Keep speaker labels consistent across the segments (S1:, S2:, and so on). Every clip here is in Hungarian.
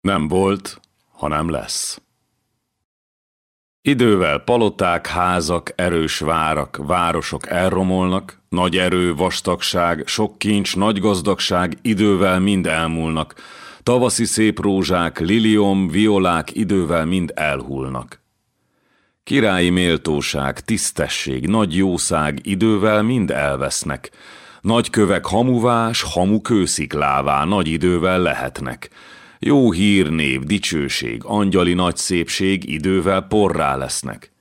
S1: Nem volt, hanem lesz. Idővel paloták, házak, erős várak, városok elromolnak, nagy erő, vastagság, sok kincs, nagy gazdagság idővel mind elmúlnak, tavaszi szép rózsák, liliom, violák idővel mind elhullnak. Királyi méltóság, tisztesség, nagy jószág idővel mind elvesznek, nagy kövek hamuvás, hamu kősziklává nagy idővel lehetnek, jó hírnév, dicsőség, angyali nagy szépség idővel porrá lesznek.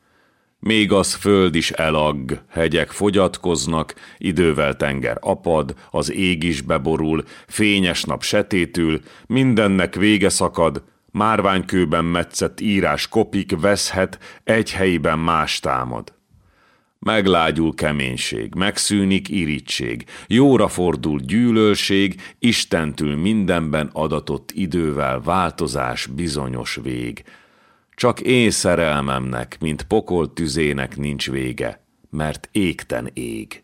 S1: Még az föld is elag, hegyek fogyatkoznak, idővel tenger apad, az ég is beborul, fényes nap setétül, mindennek vége szakad, márványkőben metszett írás kopik, veszhet, egy helyiben más támad. Meglágyul keménység, megszűnik irítség, jóra fordul gyűlölség, Istentől mindenben adatott idővel változás bizonyos vég. Csak én szerelmemnek, mint pokol tüzének nincs vége, mert égten ég.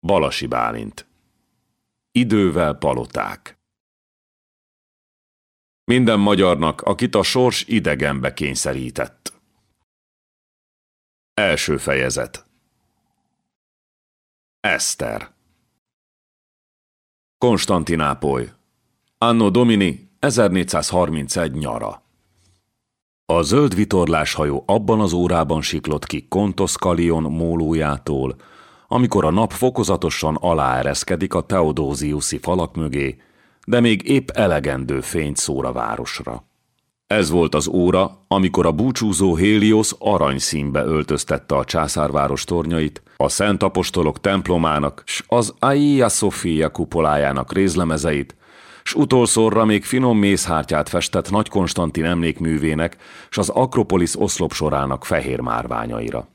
S1: Balasi Bálint Idővel paloták Minden magyarnak, akit a sors idegenbe kényszerített. Első fejezet. Eszter. Konstantinápoly. Anno Domini 1431 nyara. A zöld vitorlás hajó abban az órában siklott ki Kontos Kalion mólójától, amikor a nap fokozatosan aláereszkedik a Teodóziuszi falak mögé, de még épp elegendő fényt szóra városra. Ez volt az óra, amikor a búcsúzó Héliosz aranyszínbe öltöztette a császárváros tornyait, a Szent Apostolok templomának s az Aia Sofia kupolájának rézlemezeit, s utolszorra még finom mézhártyát festett Nagy Konstantin emlékművének s az Akropolis oszlop sorának fehér márványaira.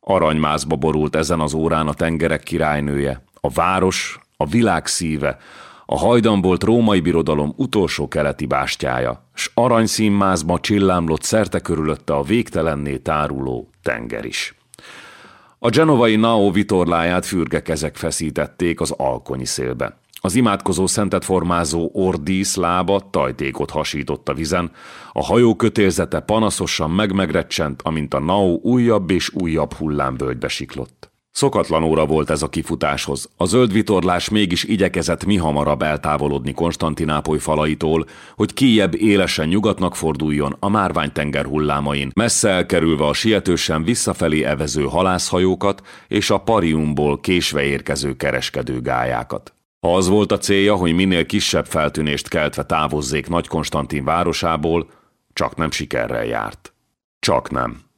S1: Aranymázba borult ezen az órán a tengerek királynője, a város, a világ szíve, a hajdanbolt római birodalom utolsó keleti bástyája, s aranyszínmázba csillámlott szerte körülötte a végtelenné táruló tenger is. A genovai Nao vitorláját fürgekezek feszítették az alkonyi szélbe. Az imádkozó szentet formázó ordísz lába tajtékot hasított a vizen, a hajó kötélzete panaszosan megmegrecsent, amint a Nao újabb és újabb hullámvölgybe siklott. Szokatlan óra volt ez a kifutáshoz. A zöld vitorlás mégis igyekezett mi hamarabb eltávolodni Konstantinápoly falaitól, hogy kijebb élesen nyugatnak forduljon a márványtenger hullámain, messze elkerülve a sietősen visszafelé evező halászhajókat és a pariumból késve érkező kereskedő gályákat. Ha az volt a célja, hogy minél kisebb feltűnést keltve távozzék Nagy Konstantin városából, csak nem sikerrel járt. Csak nem.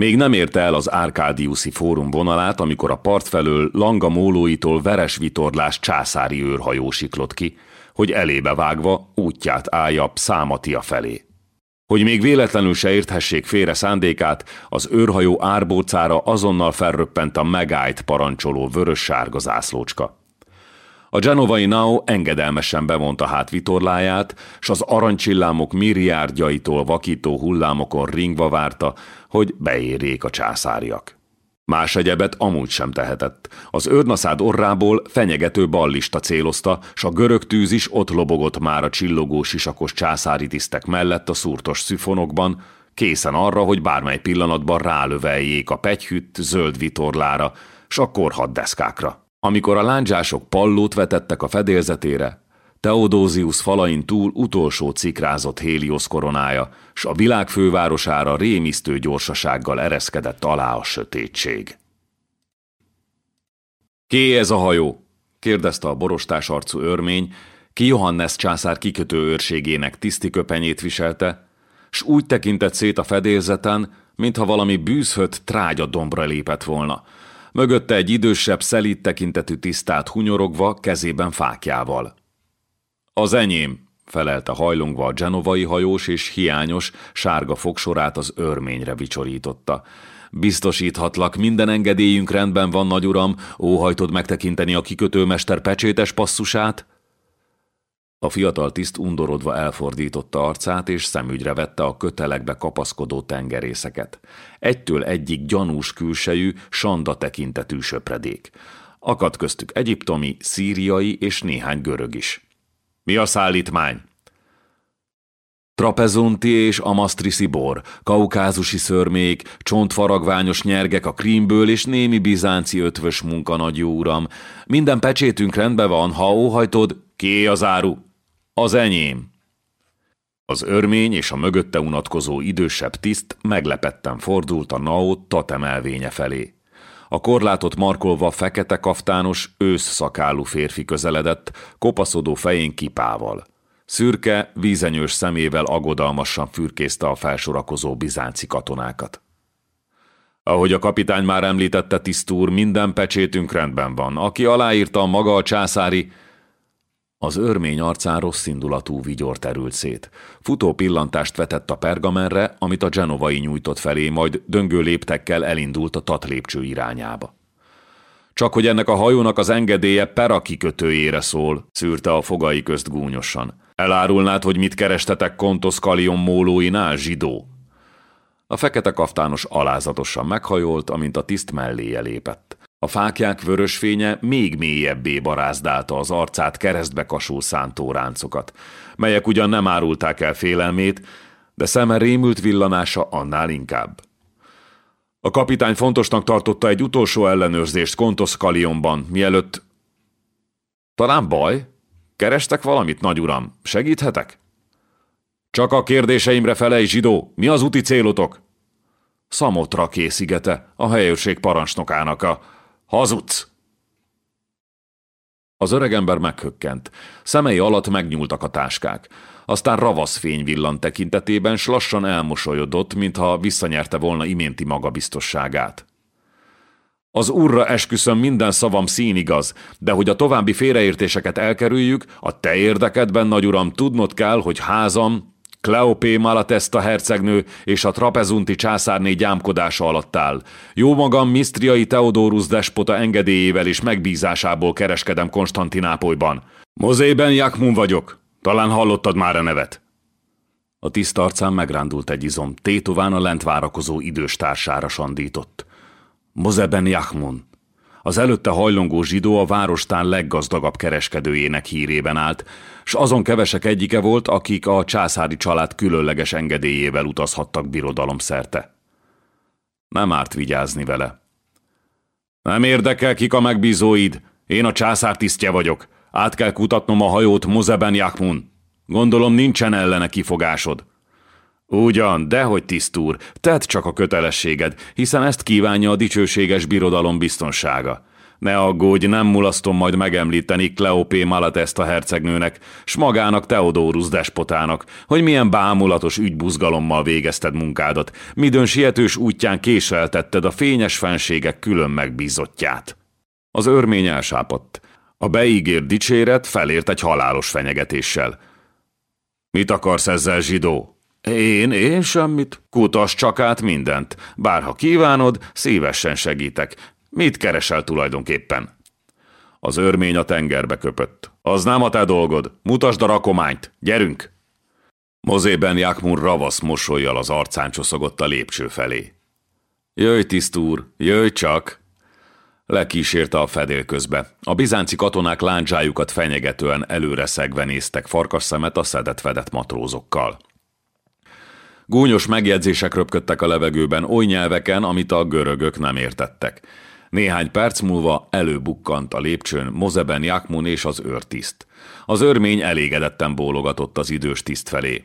S1: Még nem érte el az Árkádiuszi fórum vonalát, amikor a part felől Langa mólóitól veres vitorlás császári őrhajó siklott ki, hogy elébe vágva útját állja Számatia felé. Hogy még véletlenül se érthessék félre szándékát, az őrhajó árbócára azonnal felröppent a megállt parancsoló vörös-sárga zászlócska. A genovai Nao engedelmesen bevonta hát vitorláját, s az aranycsillámok milliárdjaitól vakító hullámokon ringva várta, hogy beérjék a császáriak. Más egyebet amúgy sem tehetett. Az őrnaszád orrából fenyegető ballista célozta, s a görög tűz is ott lobogott már a csillogó sisakos császári tisztek mellett a szúrtos szüfonokban, készen arra, hogy bármely pillanatban rálöveljék a pegyhütt zöld vitorlára, s a korhaddeszkákra. Amikor a lándzsások pallót vetettek a fedélzetére, Teodózius falain túl utolsó cikrázott Héliosz koronája, s a világ fővárosára rémisztő gyorsasággal ereszkedett alá a sötétség. Ké ez a hajó? kérdezte a borostás arcú örmény, ki Johannes császár kikötő őrségének tiszti köpenyét viselte, s úgy tekintett szét a fedélzeten, mintha valami bűzhött trágya dombra lépett volna – mögötte egy idősebb, szelít tekintetű tisztát hunyorogva, kezében fákjával. Az enyém, felelte hajlongva a genovai hajós és hiányos, sárga fogsorát az örményre vicsorította. Biztosíthatlak, minden engedélyünk rendben van, nagy uram, óhajtod megtekinteni a kikötőmester pecsétes passzusát? A fiatal tiszt undorodva elfordította arcát, és szemügyre vette a kötelekbe kapaszkodó tengerészeket. Egytől egyik gyanús külsejű, sanda tekintetű söpredék. Akadt köztük egyiptomi, szíriai és néhány görög is. Mi a szállítmány? Trapezunti és amasztriszi bor, kaukázusi szörmék, csontfaragványos nyergek a krímből és némi bizánci ötvös munka, nagy jó uram. Minden pecsétünk rendben van, ha óhajtod, ké az áru? Az enyém. Az örmény és a mögötte unatkozó idősebb tiszt meglepetten fordult a Naot tatem elvénye felé. A korlátot markolva fekete kaftános, ősz szakálú férfi közeledett, kopaszodó fején kipával. Szürke, vízenyős szemével agodalmasan fürkészte a felsorakozó bizánci katonákat. Ahogy a kapitány már említette, tisztúr, minden pecsétünk rendben van. Aki aláírta maga a császári, az örmény arcán rossz indulatú vigyor terült szét. Futó pillantást vetett a pergamenre, amit a genovai nyújtott felé, majd döngő léptekkel elindult a tat lépcső irányába. Csak hogy ennek a hajónak az engedélye Pera kikötőjére szól, szűrte a fogai közt gúnyosan. Elárulnád, hogy mit kerestetek Kontos Kalion mólóinál, zsidó? A fekete kaftános alázatosan meghajolt, amint a tiszt melléje lépett. A fákják vörös fénye még mélyebbé barázdálta az arcát keresztbe kasul szántó ráncokat, melyek ugyan nem árulták el félelmét, de szeme rémült villanása annál inkább. A kapitány fontosnak tartotta egy utolsó ellenőrzést Kontos Kalionban, mielőtt... Talán baj? Kerestek valamit, nagy uram? Segíthetek? Csak a kérdéseimre felej, zsidó! Mi az úti célotok? Szamotra készigete, a helyőrség parancsnokának a Hazudsz! Az öregember meghökkent. Szemei alatt megnyúltak a táskák. Aztán ravasz fény villant tekintetében, s lassan elmosolyodott, mintha visszanyerte volna iménti magabiztosságát. Az urra esküszöm minden szavam színigaz, de hogy a további félreértéseket elkerüljük, a te érdekedben, nagy uram, tudnod kell, hogy házam, Kleopé Malatesta hercegnő és a trapezunti császárné gyámkodása alatt áll. Jó magam Misztriai Teodorus despota engedélyével és megbízásából kereskedem Konstantinápolyban. Mozében Jakmun vagyok. Talán hallottad már a nevet. A tiszta arcán megrándult egy izom, tétován a lent várakozó idős társára sandított. Mozeben Jakmun. Az előtte hajlongó zsidó a várostán leggazdagabb kereskedőjének hírében állt, s azon kevesek egyike volt, akik a császári család különleges engedélyével utazhattak birodalom szerte. Nem árt vigyázni vele. Nem érdekel, kik a megbízóid. Én a császár tisztje vagyok. Át kell kutatnom a hajót Mozeben Jakmun. Gondolom nincsen ellene kifogásod. Ugyan, dehogy tisztúr, tedd csak a kötelességed, hiszen ezt kívánja a dicsőséges birodalom biztonsága. Ne aggódj, nem mulasztom majd megemlíteni Kleopé Malatesta hercegnőnek, s magának Teodorus despotának, hogy milyen bámulatos ügybuzgalommal végezted munkádat, midőn sietős útján késeltetted a fényes fenségek külön megbízottját. Az örmény elsápadt. A beígért dicséret felért egy halálos fenyegetéssel. Mit akarsz ezzel, zsidó? Én, én semmit. Kutas csak át mindent. Bárha kívánod, szívesen segítek. Mit keresel tulajdonképpen? Az örmény a tengerbe köpött. Az nem a te dolgod. Mutasd a rakományt. Gyerünk! Mozében Jakmur ravasz mosolyjal az arcán csoszogott a lépcső felé. Jöjj, tisztúr, jöjj csak! Lekísérte a fedél közbe. A bizánci katonák láncsájukat fenyegetően előre szegve néztek farkas szemet a szedett-vedett matrózokkal. Gúnyos megjegyzések röpködtek a levegőben oly nyelveken, amit a görögök nem értettek. Néhány perc múlva előbukkant a lépcsőn Mozeben Jakmun és az őrtiszt. Az örmény elégedetten bólogatott az idős tiszt felé.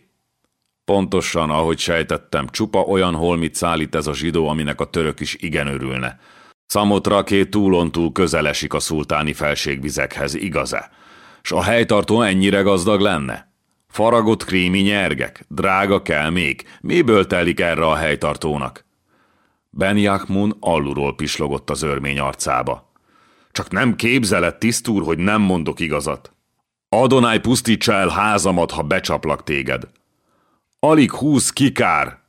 S1: Pontosan, ahogy sejtettem, csupa olyan holmit szállít ez a zsidó, aminek a török is igen örülne. Szamotra két túlon túl közel esik a szultáni felségvizekhez, igaz-e? S a helytartó ennyire gazdag lenne? Faragott krími nyergek, drága kell még, miből telik erre a helytartónak? Ben Jakmun alulról pislogott az örmény arcába. Csak nem képzeled, tisztúr, hogy nem mondok igazat. Adonai pusztítsa el házamat, ha becsaplak téged. Alig húsz kikár.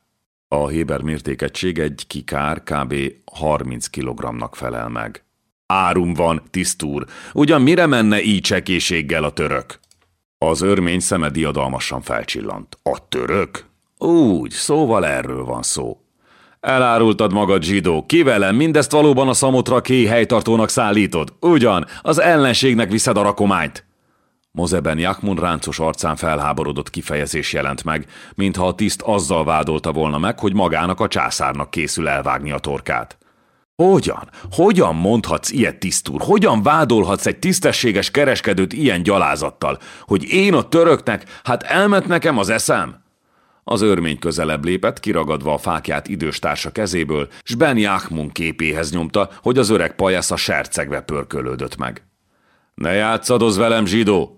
S1: A Héber mértékegység egy kikár kb. 30 kg-nak felel meg. Árum van, tisztúr. Ugyan mire menne így csekéséggel a török? Az örmény szeme diadalmasan felcsillant. A török? Úgy, szóval erről van szó. Elárultad magad, zsidó. Kivelem mindezt valóban a szamotra kéj helytartónak szállítod? Ugyan, az ellenségnek viszed a rakományt. Mozeben Jakmun ráncos arcán felháborodott kifejezés jelent meg, mintha a tiszt azzal vádolta volna meg, hogy magának a császárnak készül elvágni a torkát. Hogyan? Hogyan mondhatsz ilyet, tisztúr? Hogyan vádolhatsz egy tisztességes kereskedőt ilyen gyalázattal? Hogy én a töröknek, hát elment nekem az eszem? Az örmény közelebb lépett, kiragadva a fákját idős társa kezéből, s Ben Jachmun képéhez nyomta, hogy az öreg pajasz a sercegve pörkölődött meg. Ne játszadoz velem, zsidó!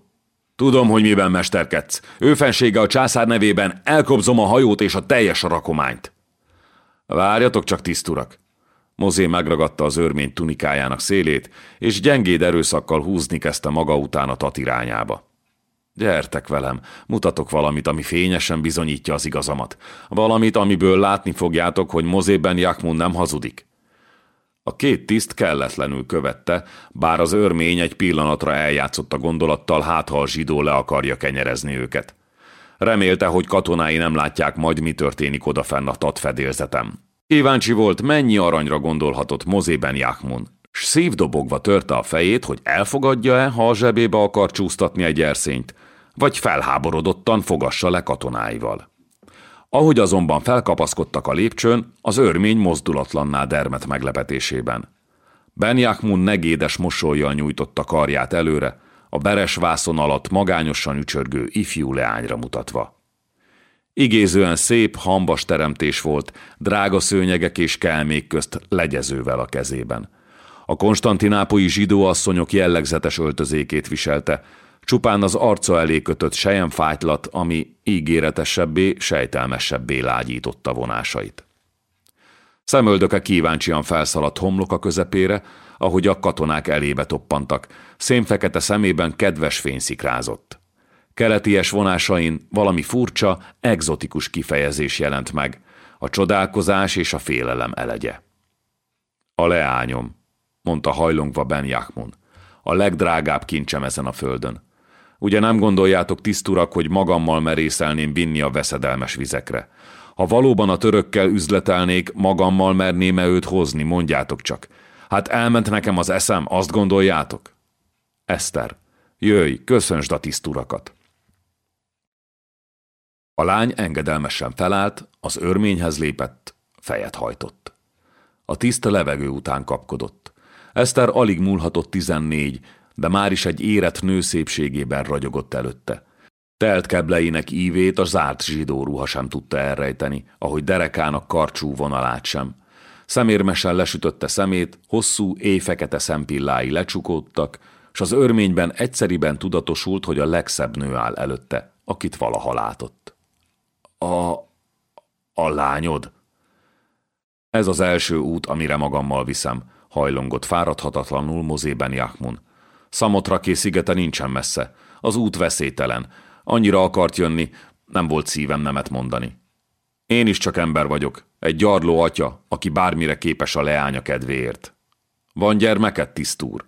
S1: Tudom, hogy miben mesterkedsz. Ő fensége a császár nevében elkobzom a hajót és a teljes rakományt. Várjatok csak, tiszturak! Mozé megragadta az örmény tunikájának szélét, és gyengéd erőszakkal húzni kezdte maga után a tat irányába. Gyertek velem, mutatok valamit, ami fényesen bizonyítja az igazamat. Valamit, amiből látni fogjátok, hogy Mozében Jakmun nem hazudik. A két tiszt kelletlenül követte, bár az örmény egy pillanatra eljátszott a gondolattal, hát ha a zsidó le akarja kenyerezni őket. Remélte, hogy katonái nem látják majd, mi történik odafenn a tat fedélzetem. Kíváncsi volt, mennyi aranyra gondolhatott Mozében Jakmun, s szívdobogva törte a fejét, hogy elfogadja-e, ha a zsebébe akar csúsztatni egy erszényt, vagy felháborodottan fogassa le katonáival. Ahogy azonban felkapaszkodtak a lépcsőn, az örmény mozdulatlanná dermet meglepetésében. Ben Jakmun negédes mosolyjal nyújtotta karját előre, a beres vászon alatt magányosan ücsörgő ifjú leányra mutatva. Igézően szép, hambas teremtés volt, drága szőnyegek és kelmék közt legyezővel a kezében. A konstantinápolyi zsidó asszonyok jellegzetes öltözékét viselte, Csupán az arca elé kötött sejemfájtlat, ami ígéretesebbé, sejtelmesebbé lágyította vonásait. Szemöldöke kíváncsian felszaladt homloka közepére, ahogy a katonák elébe toppantak, szénfekete szemében kedves fény szikrázott. Keleties vonásain valami furcsa, egzotikus kifejezés jelent meg, a csodálkozás és a félelem elegye. A leányom, mondta hajlongva Ben Jachmun, a legdrágább kincsem ezen a földön. Ugye nem gondoljátok, tiszturak, hogy magammal merészelném vinni a veszedelmes vizekre. Ha valóban a törökkel üzletelnék, magammal merném-e őt hozni, mondjátok csak. Hát elment nekem az eszem, azt gondoljátok? Eszter, jöjj, köszönsd a tiszturakat. A lány engedelmesen felállt, az örményhez lépett, fejet hajtott. A tiszta levegő után kapkodott. Eszter alig múlhatott tizennégy, de már is egy érett nő szépségében ragyogott előtte. Telt kebleinek ívét a zárt zsidó ruha sem tudta elrejteni, ahogy derekának karcsú vonalát sem. Szemérmesen lesütötte szemét, hosszú, éjfekete szempillái lecsukódtak, s az örményben egyszeriben tudatosult, hogy a legszebb nő áll előtte, akit valaha látott. A... a lányod? Ez az első út, amire magammal viszem, hajlongott fáradhatatlanul mozében Jachmun. Szamotraké szigete nincsen messze. Az út veszélytelen. Annyira akart jönni, nem volt szívem nemet mondani. Én is csak ember vagyok, egy gyarló atya, aki bármire képes a leánya kedvéért. Van gyermeket, tisztúr?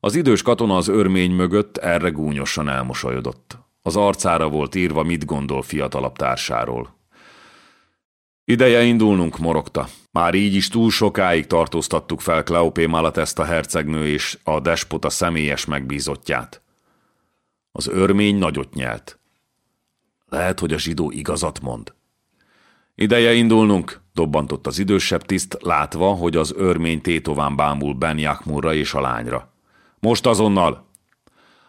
S1: Az idős katona az örmény mögött erre gúnyosan elmosolyodott. Az arcára volt írva, mit gondol fiatalabb társáról. Ideje indulnunk, morogta. Már így is túl sokáig tartóztattuk fel Kleopé Malatesta hercegnő és a despota személyes megbízottját. Az örmény nagyot nyelt. Lehet, hogy a zsidó igazat mond. Ideje indulnunk, dobbantott az idősebb tiszt, látva, hogy az örmény tétován bámul Ben Jakmurra és a lányra. Most azonnal!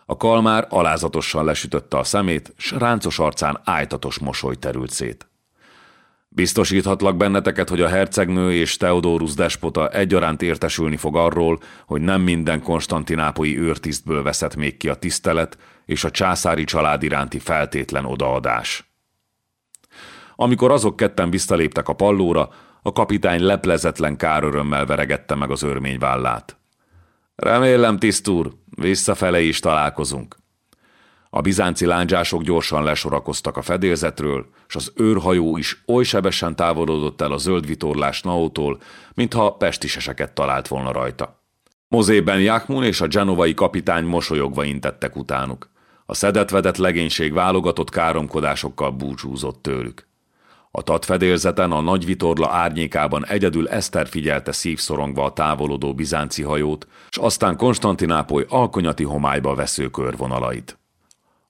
S1: A kalmár alázatosan lesütötte a szemét, s ráncos arcán ájtatos mosoly terült szét. Biztosíthatlak benneteket, hogy a hercegnő és Teodorus despota egyaránt értesülni fog arról, hogy nem minden konstantinápoi őrtisztből veszett még ki a tisztelet és a császári család iránti feltétlen odaadás. Amikor azok ketten visszaléptek a pallóra, a kapitány leplezetlen kárörömmel veregette meg az örmény vállát. Remélem, tisztúr, visszafele is találkozunk. A bizánci lándzsások gyorsan lesorakoztak a fedélzetről, és az őrhajó is oly sebesen távolodott el a zöld vitorlás naótól, mintha pestiseseket talált volna rajta. Mozében Jákmun és a genovai kapitány mosolyogva intettek utánuk. A szedetvedett legénység válogatott káromkodásokkal búcsúzott tőlük. A tatfedélzeten a nagy vitorla árnyékában egyedül Eszter figyelte szívszorongva a távolodó bizánci hajót, s aztán Konstantinápoly alkonyati homályba vesző körvonalait.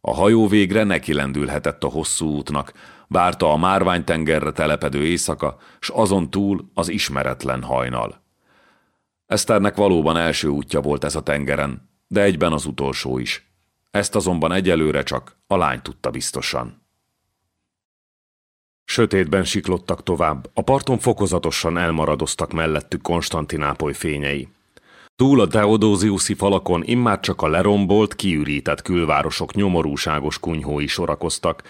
S1: A hajó végre neki lendülhetett a hosszú útnak, várta a márványtengerre telepedő éjszaka, s azon túl az ismeretlen hajnal. Eszternek valóban első útja volt ez a tengeren, de egyben az utolsó is. Ezt azonban egyelőre csak a lány tudta biztosan. Sötétben siklottak tovább, a parton fokozatosan elmaradoztak mellettük Konstantinápoly fényei. Túl a Deodóziuszi falakon immár csak a lerombolt, kiürített külvárosok nyomorúságos kunyhói sorakoztak,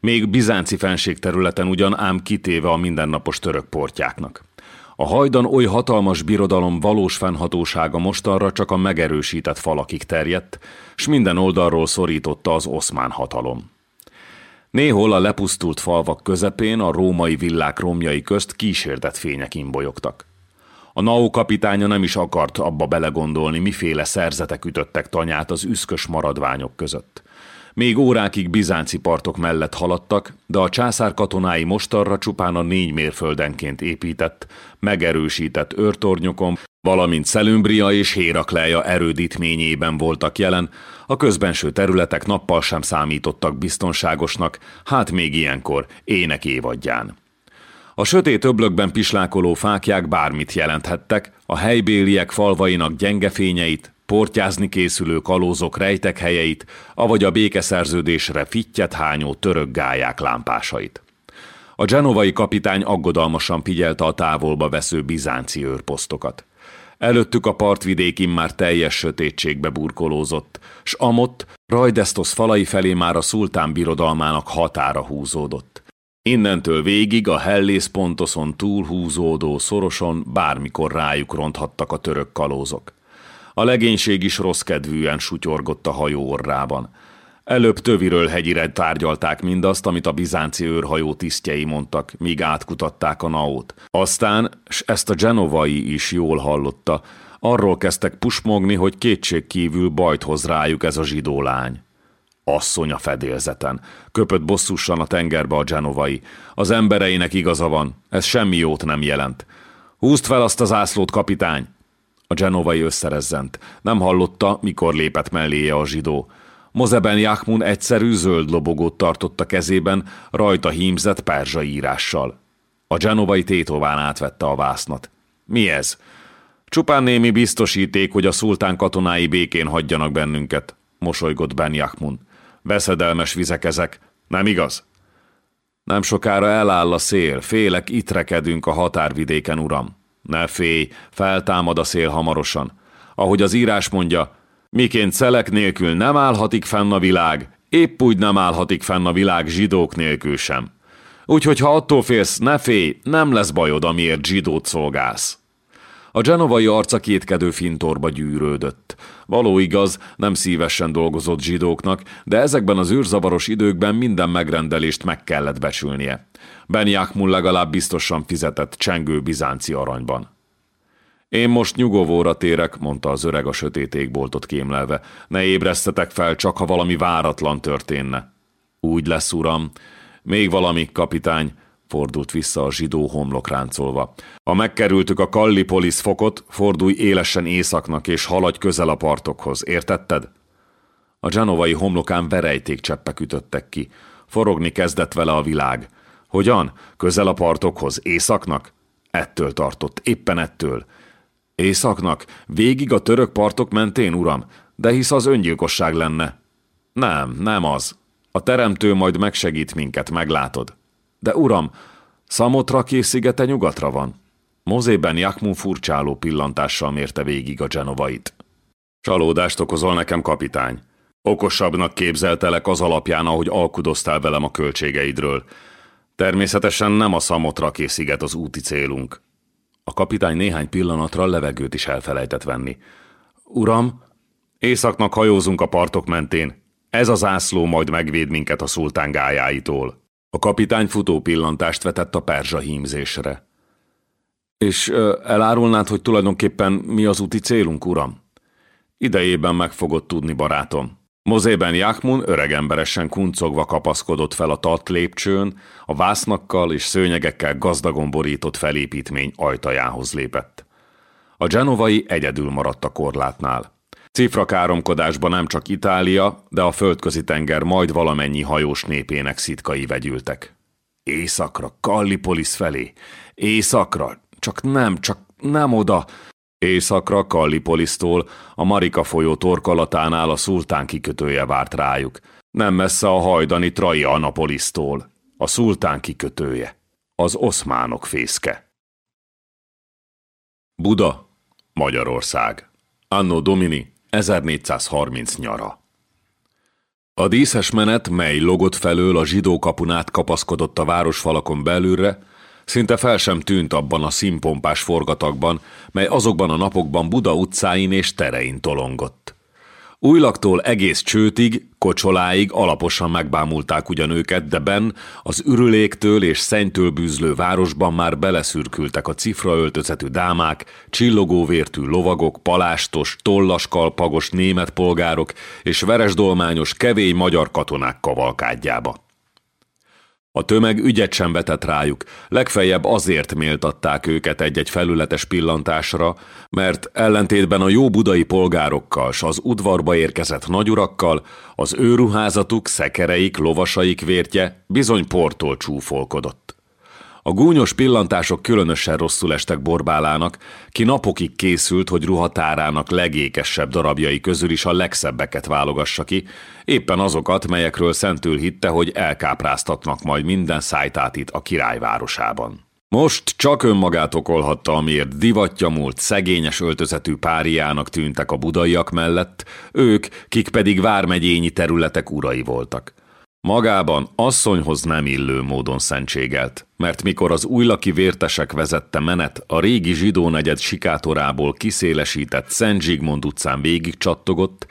S1: még bizánci területen ugyan ám kitéve a mindennapos török portyáknak. A hajdan oly hatalmas birodalom valós fennhatósága mostanra csak a megerősített falakig terjedt, s minden oldalról szorította az oszmán hatalom. Néhol a lepusztult falvak közepén a római villák romjai közt kísérdett fények imbolyogtak. A NAO kapitánya nem is akart abba belegondolni, miféle szerzetek ütöttek tanyát az üszkös maradványok között. Még órákig bizánci partok mellett haladtak, de a császár katonái mostarra csupán a négy mérföldenként épített, megerősített őrtornyokon, valamint Szelümbria és Hérakleja erődítményében voltak jelen, a közbenső területek nappal sem számítottak biztonságosnak, hát még ilyenkor ének évadján. A sötét öblökben pislákoló fákják bármit jelenthettek, a helybéliek falvainak gyenge fényeit, portyázni készülő kalózok rejtek helyeit, avagy a békeszerződésre fittyet hányó török gályák lámpásait. A genovai kapitány aggodalmasan figyelte a távolba vesző bizánci őrposztokat. Előttük a partvidék már teljes sötétségbe burkolózott, s amott Rajdesztos falai felé már a szultán birodalmának határa húzódott. Innentől végig a Hellész pontoszon túlhúzódó szoroson bármikor rájuk ronthattak a török kalózok. A legénység is rossz kedvűen sutyorgott a hajó orrában. Előbb töviről hegyire tárgyalták mindazt, amit a bizánci őrhajó tisztjei mondtak, míg átkutatták a naót. Aztán, s ezt a genovai is jól hallotta, arról kezdtek pusmogni, hogy kétség kívül bajt hoz rájuk ez a zsidó lány. Asszony a fedélzeten. Köpött bosszúsan a tengerbe a genovai. Az embereinek igaza van, ez semmi jót nem jelent. Húzd fel azt az ászlót, kapitány! A genovai összerezzent. Nem hallotta, mikor lépett melléje a zsidó. Mozeben Jachmun egyszerű zöld lobogót tartott a kezében, rajta hímzett perzsa írással. A genovai tétován átvette a vásznat. Mi ez? Csupán némi biztosíték, hogy a szultán katonái békén hagyjanak bennünket, mosolygott Ben Jachmun. Veszedelmes vizek ezek, nem igaz? Nem sokára eláll a szél, félek, itt rekedünk a határvidéken, uram. Ne félj, feltámad a szél hamarosan. Ahogy az írás mondja, miként szelek nélkül nem állhatik fenn a világ, épp úgy nem állhatik fenn a világ zsidók nélkül sem. Úgyhogy ha attól félsz, ne félj, nem lesz bajod, amiért zsidót szolgálsz. A genovai arca kétkedő fintorba gyűrődött. Való igaz, nem szívesen dolgozott zsidóknak, de ezekben az űrzavaros időkben minden megrendelést meg kellett becsülnie. Ben Jachmun legalább biztosan fizetett csengő bizánci aranyban. Én most nyugovóra térek, mondta az öreg a sötét égboltot kémlelve. Ne ébresztetek fel, csak ha valami váratlan történne. Úgy lesz, uram. Még valami, kapitány, fordult vissza a zsidó homlok ráncolva. Ha megkerültük a Kallipolis fokot, fordulj élesen északnak és haladj közel a partokhoz, értetted? A genovai homlokán verejték cseppek ütöttek ki. Forogni kezdett vele a világ. Hogyan? Közel a partokhoz, északnak? Ettől tartott, éppen ettől. Északnak? Végig a török partok mentén, uram? De hisz az öngyilkosság lenne. Nem, nem az. A teremtő majd megsegít minket, meglátod. De uram, Szamotra szigete nyugatra van. Mozében Jakmun furcsáló pillantással mérte végig a genovait. Csalódást okozol nekem, kapitány. Okosabbnak képzeltelek az alapján, ahogy alkudoztál velem a költségeidről. Természetesen nem a Szamotra sziget az úti célunk. A kapitány néhány pillanatra levegőt is elfelejtett venni. Uram, északnak hajózunk a partok mentén. Ez az ászló majd megvéd minket a szultán gályáitól. A kapitány futó pillantást vetett a perzsa hímzésre. És ö, elárulnád, hogy tulajdonképpen mi az úti célunk, uram? Idejében meg fogod tudni, barátom. Mozében Jákmun öregemberesen kuncogva kapaszkodott fel a tart lépcsőn, a vásznakkal és szőnyegekkel gazdagon borított felépítmény ajtajához lépett. A genovai egyedül maradt a korlátnál. Cifra káromkodásba nem csak Itália, de a földközi tenger majd valamennyi hajós népének szitkai vegyültek. Északra, Kallipolis felé. Északra, csak nem, csak nem oda. Északra Kallipolisztól, a Marika folyó torkolatánál a szultán kikötője várt rájuk. Nem messze a hajdani Trai Anapolisztól, a szultán kikötője, az oszmánok fészke. Buda, Magyarország. Anno Domini 1430 nyara. A díszes menet, mely logott felől a zsidó kapunát kapaszkodott a városfalakon belülre, szinte fel sem tűnt abban a színpompás forgatagban, mely azokban a napokban Buda utcáin és terein tolongott. Újlaktól egész csőtig, kocsoláig alaposan megbámulták ugyan őket, de ben az ürüléktől és szennytől bűzlő városban már beleszürkültek a cifra öltözetű dámák, csillogóvértű lovagok, palástos, tollaskalpagos német polgárok és veresdolmányos kevény magyar katonák kavalkádjába. A tömeg ügyet sem vetett rájuk, legfeljebb azért méltatták őket egy-egy felületes pillantásra, mert ellentétben a jó budai polgárokkal s az udvarba érkezett nagyurakkal, az ő ruházatuk, szekereik, lovasaik vértje bizony portól csúfolkodott. A gúnyos pillantások különösen rosszul estek Borbálának, ki napokig készült, hogy ruhatárának legékesebb darabjai közül is a legszebbeket válogassa ki, éppen azokat, melyekről szentül hitte, hogy elkápráztatnak majd minden szájtátit a királyvárosában. Most csak önmagát okolhatta, amiért divatja múlt, szegényes öltözetű páriának tűntek a budaiak mellett, ők, kik pedig vármegyényi területek urai voltak. Magában asszonyhoz nem illő módon szentségelt, mert mikor az újlaki vértesek vezette menet a régi zsidó negyed sikátorából kiszélesített Szent Zsigmond utcán végig csattogott,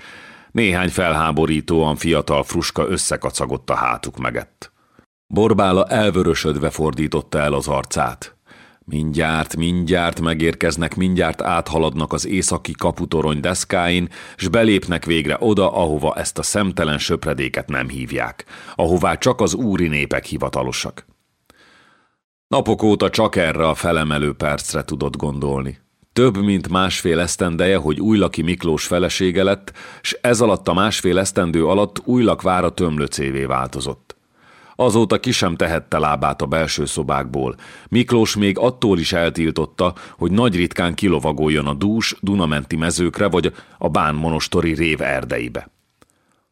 S1: néhány felháborítóan fiatal fruska összekacagott a hátuk megett. Borbála elvörösödve fordította el az arcát. Mindjárt, mindjárt megérkeznek, mindjárt áthaladnak az északi kaputorony deszkáin, s belépnek végre oda, ahova ezt a szemtelen söpredéket nem hívják, ahová csak az úri népek hivatalosak. Napok óta csak erre a felemelő percre tudott gondolni. Több mint másfél esztendeje, hogy Újlaki Miklós felesége lett, s ez alatt a másfél esztendő alatt Újlak vára tömlöcévé változott. Azóta ki sem tehette lábát a belső szobákból. Miklós még attól is eltiltotta, hogy nagy ritkán kilovagoljon a dús Dunamenti mezőkre vagy a bánmonostori rév erdeibe.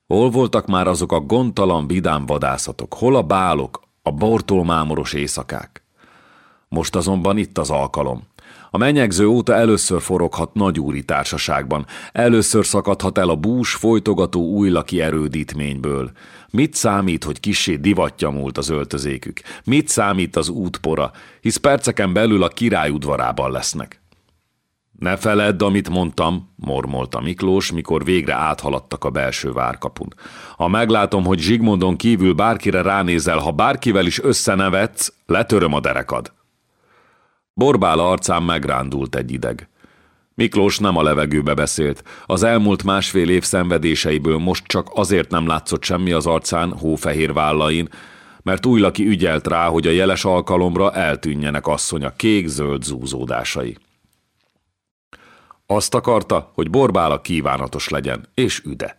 S1: Hol voltak már azok a gondtalan vidám vadászatok, hol a bálok, a bortolmámoros éjszakák? Most azonban itt az alkalom. A menyegző óta először foroghat nagyúri társaságban, először szakadhat el a bús folytogató újlaki erődítményből. Mit számít, hogy kisé divatja múlt az öltözékük? Mit számít az útpora, hisz perceken belül a király udvarában lesznek? Ne feledd, amit mondtam, mormolta Miklós, mikor végre áthaladtak a belső várkapun. Ha meglátom, hogy Zsigmondon kívül bárkire ránézel, ha bárkivel is összenevetsz, letöröm a derekad. Borbála arcán megrándult egy ideg. Miklós nem a levegőbe beszélt. Az elmúlt másfél év szenvedéseiből most csak azért nem látszott semmi az arcán, hófehér vállain, mert újlaki ügyelt rá, hogy a jeles alkalomra eltűnjenek asszonya kék-zöld zúzódásai. Azt akarta, hogy Borbála kívánatos legyen, és üde.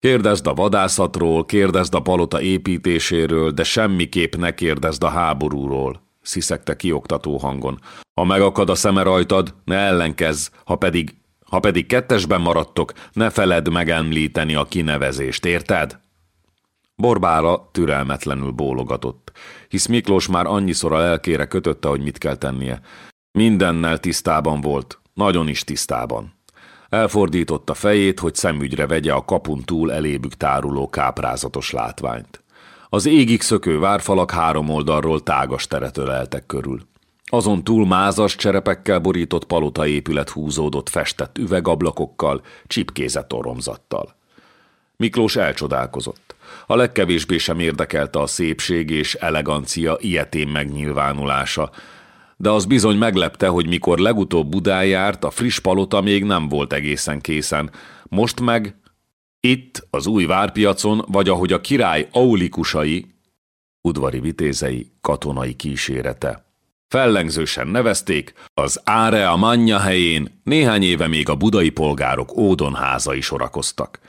S1: Kérdezd a vadászatról, kérdezd a palota építéséről, de semmiképp ne kérdezd a háborúról, sziszegte kioktató hangon. Ha megakad a szeme rajtad, ne ellenkezz, ha pedig, ha pedig kettesben maradtok, ne feled megemlíteni a kinevezést, érted? Borbára türelmetlenül bólogatott, hisz Miklós már annyiszor a lelkére kötötte, hogy mit kell tennie. Mindennel tisztában volt, nagyon is tisztában. Elfordította fejét, hogy szemügyre vegye a kapun túl elébük táruló káprázatos látványt. Az égig szökő várfalak három oldalról tágas teret öleltek körül. Azon túl mázas cserepekkel borított palota épület húzódott festett üvegablakokkal, csipkézett oromzattal. Miklós elcsodálkozott. A legkevésbé sem érdekelte a szépség és elegancia ilyetén megnyilvánulása, de az bizony meglepte, hogy mikor legutóbb Budán járt, a friss palota még nem volt egészen készen, most meg itt, az új várpiacon, vagy ahogy a király aulikusai, udvari vitézei, katonai kísérete. Fellengzősen nevezték, az Áre a Mannya helyén néhány éve még a budai polgárok ódonházai sorakoztak.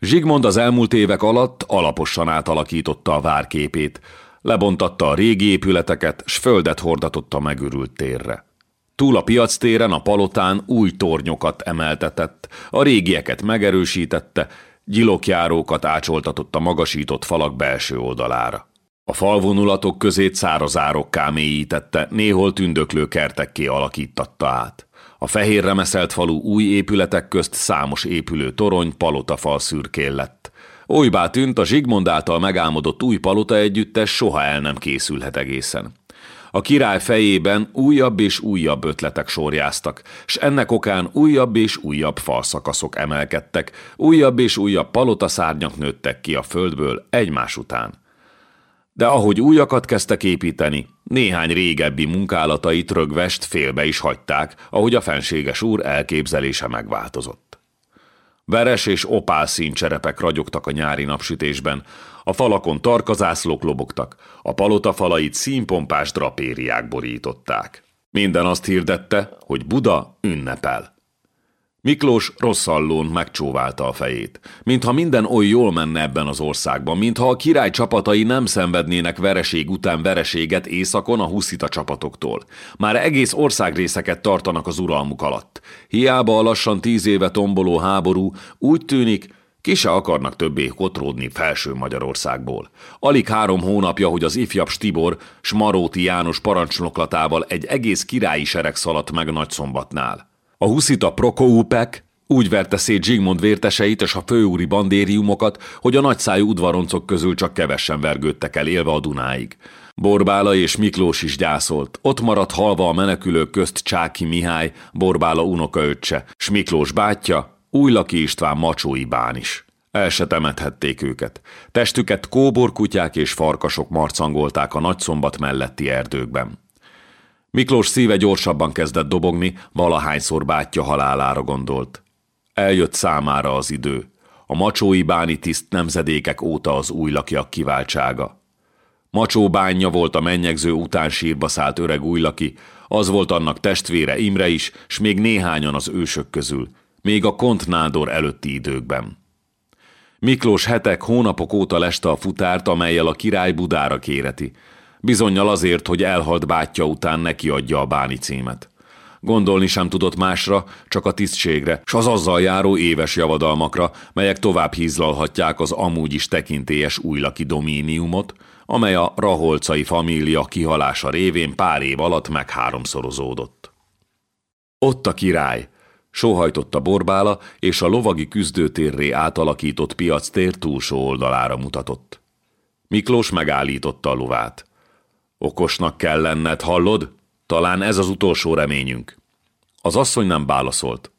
S1: Zsigmond az elmúlt évek alatt alaposan átalakította a várképét, lebontatta a régi épületeket, s földet hordatott a megürült térre. Túl a piac téren a palotán új tornyokat emeltetett, a régieket megerősítette, gyilokjárókat ácsoltatott a magasított falak belső oldalára. A falvonulatok közét szárazárokká mélyítette, néhol tündöklő kertekké alakítatta át. A fehér remeszelt falu új épületek közt számos épülő torony palotafal szürkén lett. Olybá tűnt, a Zsigmond által megálmodott új palota együttes soha el nem készülhet egészen. A király fejében újabb és újabb ötletek sorjáztak, s ennek okán újabb és újabb falszakaszok emelkedtek, újabb és újabb palotaszárnyak nőttek ki a földből egymás után de ahogy újakat kezdtek építeni, néhány régebbi munkálatait rögvest félbe is hagyták, ahogy a fenséges úr elképzelése megváltozott. Veres és opál színcserepek ragyogtak a nyári napsütésben, a falakon tarkazászlók lobogtak, a palota falait színpompás drapériák borították. Minden azt hirdette, hogy Buda ünnepel. Miklós rosszallón megcsóválta a fejét. Mintha minden oly jól menne ebben az országban, mintha a király csapatai nem szenvednének vereség után vereséget északon a huszita csapatoktól. Már egész országrészeket tartanak az uralmuk alatt. Hiába a lassan tíz éve tomboló háború úgy tűnik, ki se akarnak többé kotródni felső Magyarországból. Alig három hónapja, hogy az ifjabb Stibor Smaróti János parancsnoklatával egy egész királyi sereg szaladt meg Nagyszombatnál. A huszita Prokoupek úgy verte szét Zsigmond vérteseit és a főúri bandériumokat, hogy a nagyszájú udvaroncok közül csak kevesen vergődtek el élve a Dunáig. Borbála és Miklós is gyászolt. Ott maradt halva a menekülők közt Csáki Mihály, Borbála unokaöccse, s Miklós bátyja, Újlaki István macsói bán is. El se temethették őket. Testüket kóborkutyák és farkasok marcangolták a nagyszombat melletti erdőkben. Miklós szíve gyorsabban kezdett dobogni, valahányszor bátyja halálára gondolt. Eljött számára az idő. A macsói báni tiszt nemzedékek óta az új lakjak kiváltsága. Macsó bánja volt a mennyegző után sírba szállt öreg újlaki, az volt annak testvére Imre is, s még néhányan az ősök közül, még a Kont Nádor előtti időkben. Miklós hetek, hónapok óta leste a futárt, amelyel a király Budára kéreti, Bizonyal azért, hogy elhalt bátyja után neki adja a báni címet. Gondolni sem tudott másra, csak a tisztségre, s az azzal járó éves javadalmakra, melyek tovább hízlalhatják az amúgy is tekintélyes újlaki domíniumot, amely a raholcai família kihalása révén pár év alatt meg háromszorozódott. Ott a király, sóhajtotta borbála, és a lovagi küzdőtérré átalakított piactér túlsó oldalára mutatott. Miklós megállította a lovát. Okosnak kell lenned, hallod? Talán ez az utolsó reményünk. Az asszony nem válaszolt.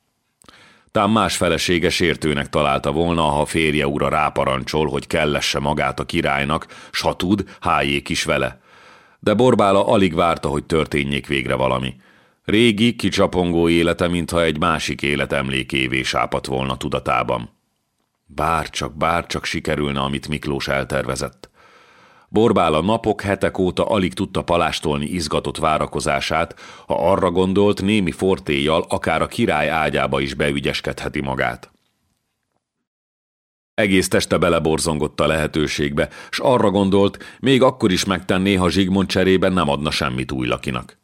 S1: Tám más felesége sértőnek találta volna, ha férje ura ráparancsol, hogy kellesse magát a királynak, s ha tud, hájék is vele. De Borbála alig várta, hogy történjék végre valami. Régi, kicsapongó élete, mintha egy másik élet emlékévé sápat volna tudatában. Bárcsak, bárcsak sikerülne, amit Miklós eltervezett. Borbál a napok, hetek óta alig tudta palástolni izgatott várakozását, ha arra gondolt, némi fortéjjal akár a király ágyába is beügyeskedheti magát. Egész teste beleborzongott a lehetőségbe, s arra gondolt, még akkor is megtenné, ha Zsigmond cserében nem adna semmit új lakinak.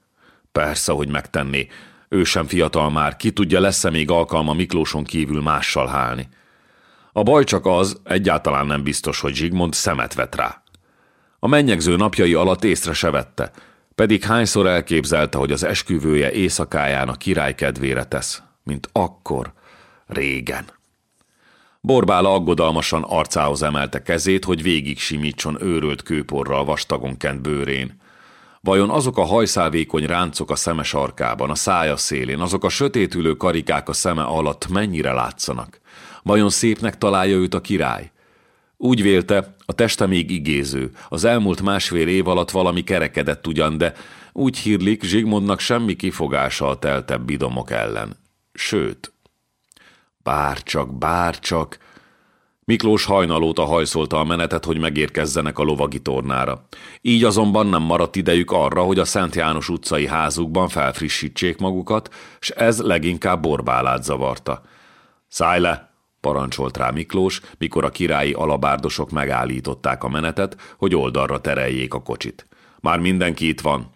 S1: Persze, hogy megtenné. Ő sem fiatal már, ki tudja, lesz-e még alkalma Miklóson kívül mással hálni. A baj csak az, egyáltalán nem biztos, hogy Zsigmond szemet vet rá. A mennyegző napjai alatt észre se vette, pedig hányszor elképzelte, hogy az esküvője éjszakáján a király kedvére tesz, mint akkor, régen. Borbála aggodalmasan arcához emelte kezét, hogy végig simítson őrölt kőporral vastagon kent bőrén. Vajon azok a hajszálvékony ráncok a szeme sarkában, a szája szélén, azok a sötétülő karikák a szeme alatt mennyire látszanak? Vajon szépnek találja őt a király? Úgy vélte, a teste még igéző, az elmúlt másfél év alatt valami kerekedett ugyan, de úgy hírlik, Zsigmondnak semmi kifogása a teltebb bidomok ellen. Sőt, bárcsak, bárcsak, Miklós hajnalóta hajszolta a menetet, hogy megérkezzenek a lovagi tornára. Így azonban nem maradt idejük arra, hogy a Szent János utcai házukban felfrissítsék magukat, s ez leginkább borbálát zavarta. Szállj le! parancsolt rá Miklós, mikor a királyi alabárdosok megállították a menetet, hogy oldalra tereljék a kocsit. Már mindenki itt van.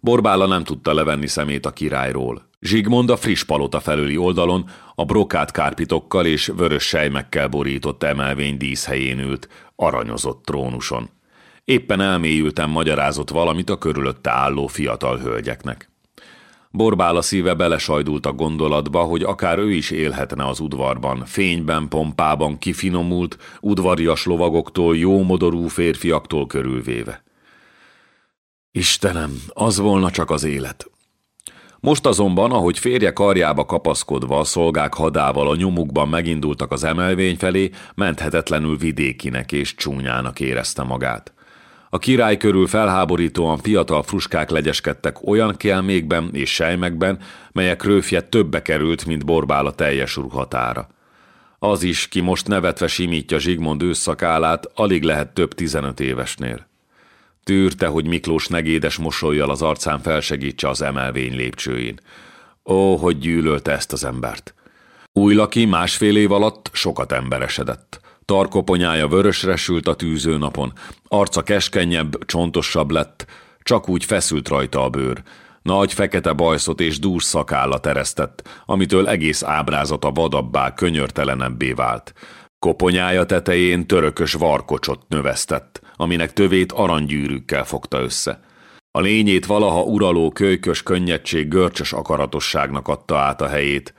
S1: Borbála nem tudta levenni szemét a királyról. Zsigmond a friss palota felüli oldalon a brokát kárpitokkal és vörös sejmekkel borított emelvény díszhelyén ült, aranyozott trónuson. Éppen elmélyülten magyarázott valamit a körülötte álló fiatal hölgyeknek. Borbála szíve belesajdult a gondolatba, hogy akár ő is élhetne az udvarban, fényben, pompában, kifinomult, udvarias lovagoktól, jómodorú férfiaktól körülvéve. Istenem, az volna csak az élet. Most azonban, ahogy férje karjába kapaszkodva a szolgák hadával a nyomukban megindultak az emelvény felé, menthetetlenül vidékinek és csúnyának érezte magát. A király körül felháborítóan fiatal fruskák legyeskedtek olyan kelmékben és sejmekben, melyek rőfje többe került, mint borbál a teljes ruhatára. Az is, ki most nevetve simítja Zsigmond ősszakálát, alig lehet több tizenöt évesnél. Tűrte, hogy Miklós negédes mosolyjal az arcán felsegítse az emelvény lépcsőjén. Ó, hogy gyűlölte ezt az embert. Új laki másfél év alatt sokat emberesedett. Tarkoponyája vörösre sült a tűző napon, arca keskenyebb, csontosabb lett, csak úgy feszült rajta a bőr. Nagy fekete bajszot és dús szakállat eresztett, amitől egész ábrázata vadabbá, könyörtelenebbé vált. Koponyája tetején törökös varkocsot növesztett, aminek tövét aranygyűrűkkel fogta össze. A lényét valaha uraló kölykös könnyedség görcsös akaratosságnak adta át a helyét,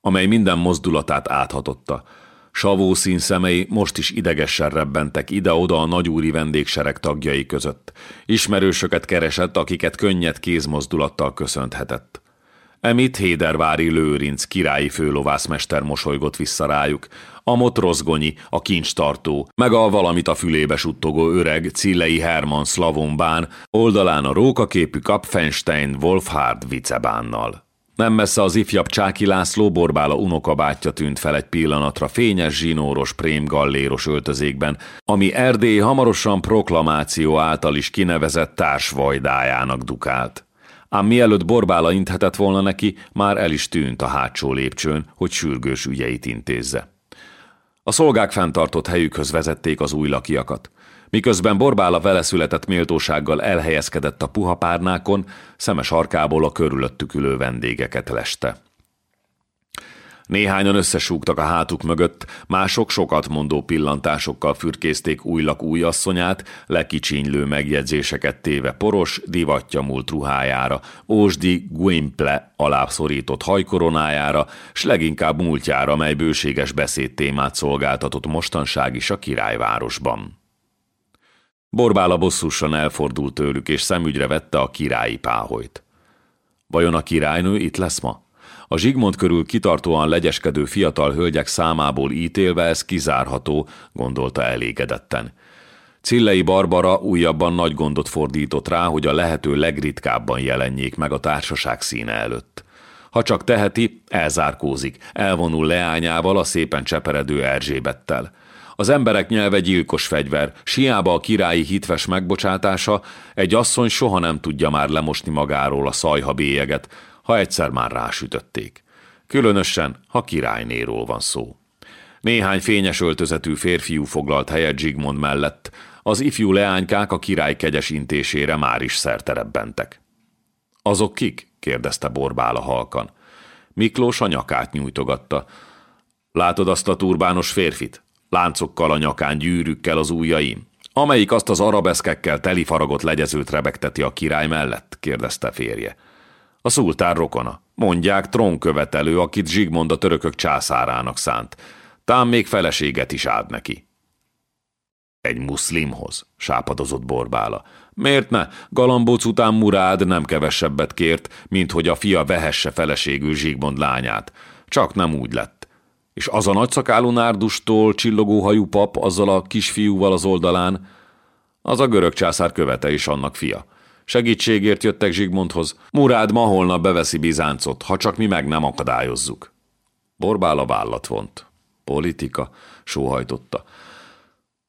S1: amely minden mozdulatát áthatotta. Savó szín szemei most is idegesen rebbentek ide-oda a nagyúri vendégsereg tagjai között. Ismerősöket keresett, akiket könnyed kézmozdulattal köszönthetett. Emit Hédervári Lőrinc királyi főlovászmester mosolygott vissza rájuk, Amot Rozgonyi, a kincstartó, meg a valamit a fülébe suttogó öreg Cillei Hermann Slavonbán, oldalán a rókaképű Kapfenstein Wolfhard vicebánnal. Nem messze az ifjabb Csáki László borbála unokabátyja tűnt fel egy pillanatra fényes zsinóros prémgalléros öltözékben, ami Erdély hamarosan proklamáció által is kinevezett társvajdájának dukált. Ám mielőtt borbála inthetett volna neki, már el is tűnt a hátsó lépcsőn, hogy sürgős ügyeit intézze. A szolgák fenntartott helyükhöz vezették az új lakiakat. Miközben Borbála vele született méltósággal elhelyezkedett a puha párnákon, szemes arkából a körülöttük ülő vendégeket leste. Néhányan összesúgtak a hátuk mögött, mások sokat mondó pillantásokkal fürkészték újlak új asszonyát, lekicsinylő megjegyzéseket téve poros, divatja múlt ruhájára, ósdi guimple alábszorított hajkoronájára, s leginkább múltjára, mely bőséges beszédtémát szolgáltatott mostanság is a királyvárosban. Borbála bosszusan elfordult tőlük, és szemügyre vette a királyi páholyt. Vajon a királynő itt lesz ma? A Zsigmond körül kitartóan legyeskedő fiatal hölgyek számából ítélve ez kizárható, gondolta elégedetten. Cillei Barbara újabban nagy gondot fordított rá, hogy a lehető legritkábban jelenjék meg a társaság színe előtt. Ha csak teheti, elzárkózik, elvonul leányával a szépen cseperedő Erzsébettel. Az emberek nyelve gyilkos fegyver, siába a királyi hitves megbocsátása, egy asszony soha nem tudja már lemosni magáról a szajha bélyeget, ha egyszer már rásütötték. Különösen, ha királynéról van szó. Néhány fényes öltözetű férfiú foglalt helyet Zsigmond mellett, az ifjú leánykák a király kegyes intésére már is szerterebbentek. Azok kik? kérdezte Borbála halkan. Miklós a nyakát nyújtogatta. Látod azt a turbános férfit? Láncokkal a nyakán, gyűrűkkel az ujjaim. Amelyik azt az arabeszkekkel telifaragott legyezőt rebegteti a király mellett? kérdezte férje. A szultán rokona. Mondják trónkövetelő, akit Zsigmond a törökök császárának szánt. Tám még feleséget is áld neki. Egy muszlimhoz, sápadozott Borbála. Miért ne? Galambóc után Murád nem kevesebbet kért, mint hogy a fia vehesse feleségül Zsigmond lányát. Csak nem úgy lett. És az a nagyszakálú nárdustól csillogó hajú pap azzal a kisfiúval az oldalán, az a görög császár követe is annak fia. Segítségért jöttek Zsigmondhoz. Murád ma holnap beveszi Bizáncot, ha csak mi meg nem akadályozzuk. Borbál a vállat vont. Politika. sóhajtotta.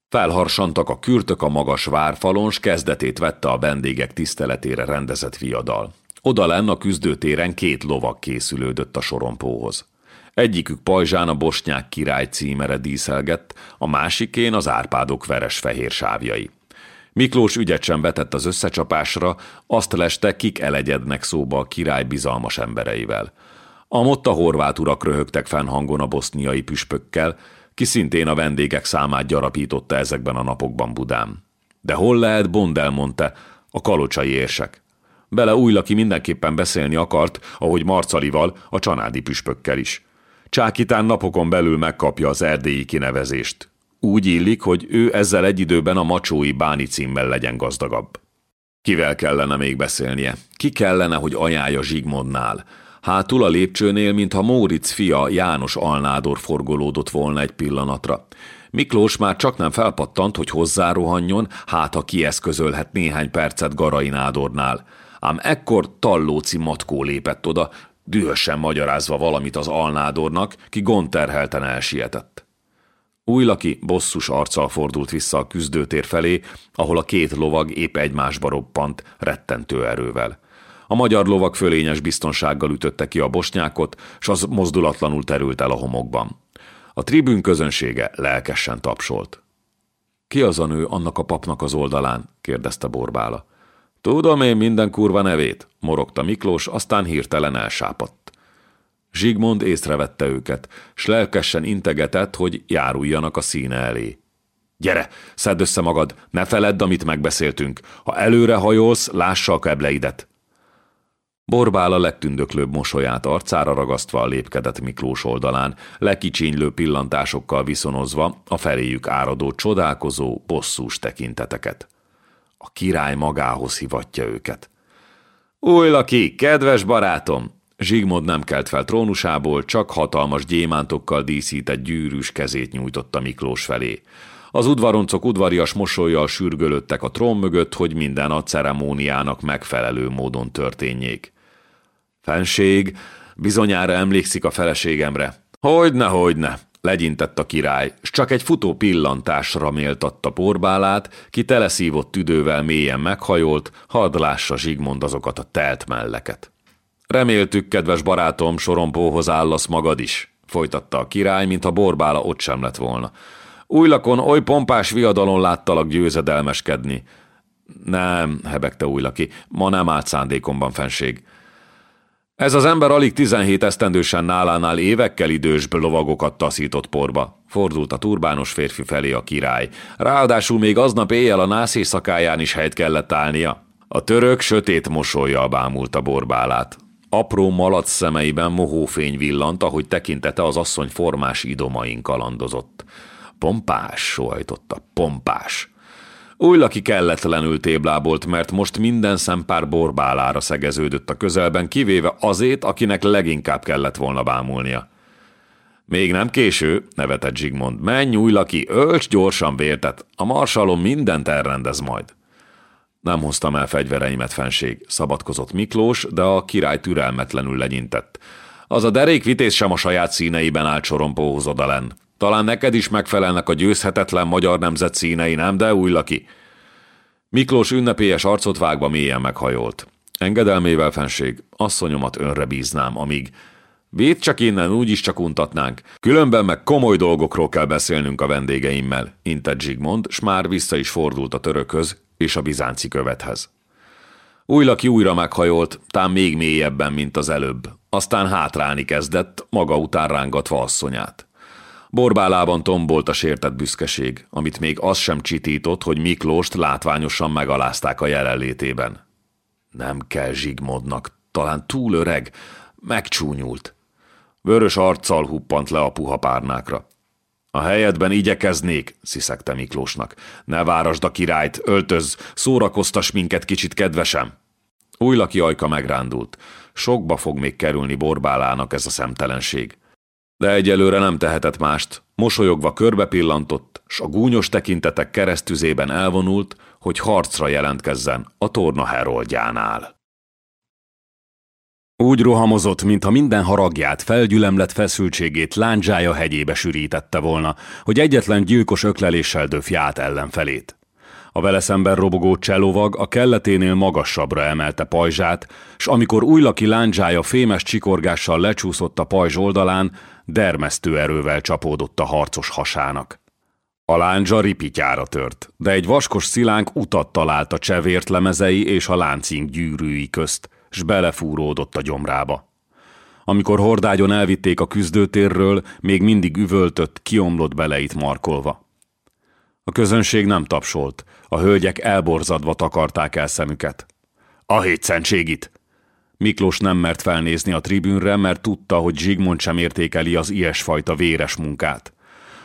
S1: Felharsantak a kürtök a magas várfalon, s kezdetét vette a vendégek tiszteletére rendezett viadal. Oda lenn a küzdőtéren két lovak készülődött a sorompóhoz. Egyikük pajzsán a bosnyák király címere díszelgett, a másikén az árpádok veres-fehér sávjai. Miklós ügyet sem vetett az összecsapásra, azt leste, kik elegyednek szóba a király bizalmas embereivel. A motta horvát urak röhögtek fennhangon a boszniai püspökkel, ki szintén a vendégek számát gyarapította ezekben a napokban Budán. De hol lehet Bondel mondta, a kalocsai érsek? Bele újlaki mindenképpen beszélni akart, ahogy Marcalival, a csanádi püspökkel is. Csákitán napokon belül megkapja az erdélyi kinevezést. Úgy illik, hogy ő ezzel egy időben a macsói báni címmel legyen gazdagabb. Kivel kellene még beszélnie? Ki kellene, hogy ajánlja Zsigmondnál? Hátul a lépcsőnél, mintha Móric fia János Alnádor forgolódott volna egy pillanatra. Miklós már csak nem felpattant, hogy hozzárohanjon, hát ha kieszközölhet néhány percet Garai Nádornál. Ám ekkor Tallóci matkó lépett oda, dühösen magyarázva valamit az Alnádornak, ki gondterhelten elsietett. Újlaki bosszus arccal fordult vissza a küzdőtér felé, ahol a két lovag épp egymásba roppant, rettentő erővel. A magyar lovak fölényes biztonsággal ütötte ki a bosnyákot, s az mozdulatlanul terült el a homokban. A tribün közönsége lelkesen tapsolt. Ki az a nő annak a papnak az oldalán? kérdezte Borbála. Tudom én minden kurva nevét, morogta Miklós, aztán hirtelen elsápadt. Zsigmond észrevette őket, s lelkesen integetett, hogy járuljanak a színe elé. Gyere, szedd össze magad, ne feledd, amit megbeszéltünk. Ha előre hajolsz, lássa a kebleidet. Borbál a legtündöklőbb mosolyát arcára ragasztva lépkedett Miklós oldalán, lekicsinylő pillantásokkal viszonozva a feléjük áradó csodálkozó, bosszús tekinteteket. A király magához hivatja őket. Új laki, kedves barátom! Zsigmond nem kelt fel trónusából, csak hatalmas gyémántokkal díszített gyűrűs kezét nyújtotta Miklós felé. Az udvaroncok udvarias mosolyjal sürgölöttek a trón mögött, hogy minden a ceremóniának megfelelő módon történjék. Fenség, bizonyára emlékszik a feleségemre. Hogyne, hogyne, legyintett a király, s csak egy futó pillantásra méltatta porbálát, ki teleszívott tüdővel mélyen meghajolt, hadd lássa Zsigmond azokat a telt melleket. Reméltük, kedves barátom, sorompóhoz állasz magad is, folytatta a király, mintha borbála ott sem lett volna. Újlakon oly pompás viadalon láttalak győzedelmeskedni. Nem, hebegte újlaki, ma nem állt szándékomban, fenség. Ez az ember alig 17 esztendősen nálánál évekkel idős lovagokat taszított porba. Fordult a turbános férfi felé a király. Ráadásul még aznap éjjel a nász éjszakáján is helyt kellett állnia. A török sötét mosolya bámulta borbálát. Apró malac szemeiben mohófény villant, ahogy tekintete az asszony formás idomain kalandozott. Pompás, sohajtotta, pompás. Újlaki kelletlenül téblábolt, mert most minden szempár borbálára szegeződött a közelben, kivéve azét, akinek leginkább kellett volna bámulnia. Még nem késő, nevetett Zsigmond. Menj, Újlaki, ölts gyorsan vértet, a marsalom mindent elrendez majd. Nem hoztam el fegyvereimet, fenség, szabadkozott Miklós, de a király türelmetlenül legyintett. Az a derék vitéz sem a saját színeiben állt sorompóhoz odalen. Talán neked is megfelelnek a győzhetetlen magyar nemzet színei, nem, de új laki. Miklós ünnepélyes arcot vágva mélyen meghajolt. Engedelmével fenség, asszonyomat önre bíznám, amíg Véd csak innen, úgyis csak untatnánk. Különben meg komoly dolgokról kell beszélnünk a vendégeimmel, intett Zsigmond, s már vissza is fordult a törökhöz és a bizánci követhez. Újlaki újra meghajolt, tám még mélyebben, mint az előbb. Aztán hátrálni kezdett, maga után rángatva asszonyát. Borbálában tombolt a sértett büszkeség, amit még az sem csitított, hogy Miklóst látványosan megalázták a jelenlétében. Nem kell Zsigmondnak, talán túl öreg, megcsúnyult. Vörös arccal huppant le a puha párnákra. A helyedben igyekeznék, sziszegte Miklósnak. Ne várasd a királyt, öltöz, szórakoztas minket kicsit kedvesem. Újlaki ajka megrándult. Sokba fog még kerülni borbálának ez a szemtelenség. De egyelőre nem tehetett mást, mosolyogva körbe pillantott, s a gúnyos tekintetek keresztüzében elvonult, hogy harcra jelentkezzen a torna heroldjánál. Úgy rohamozott, mintha minden haragját, felgyülemlett feszültségét lándzsája hegyébe sűrítette volna, hogy egyetlen gyilkos ökleléssel döfj át ellenfelét. A vele szemben robogó cselovag a kelleténél magasabbra emelte pajzsát, s amikor újlaki lándzsája fémes csikorgással lecsúszott a pajzs oldalán, dermesztő erővel csapódott a harcos hasának. A lándzsa ripityára tört, de egy vaskos szilánk utat talált a csevért lemezei és a láncink gyűrűi közt, s belefúródott a gyomrába. Amikor hordágyon elvitték a küzdőtérről, még mindig üvöltött, kiomlott beleit markolva. A közönség nem tapsolt, a hölgyek elborzadva takarták el szemüket. A hétszentségit! Miklós nem mert felnézni a tribűnre, mert tudta, hogy Zsigmond sem értékeli az ilyesfajta véres munkát.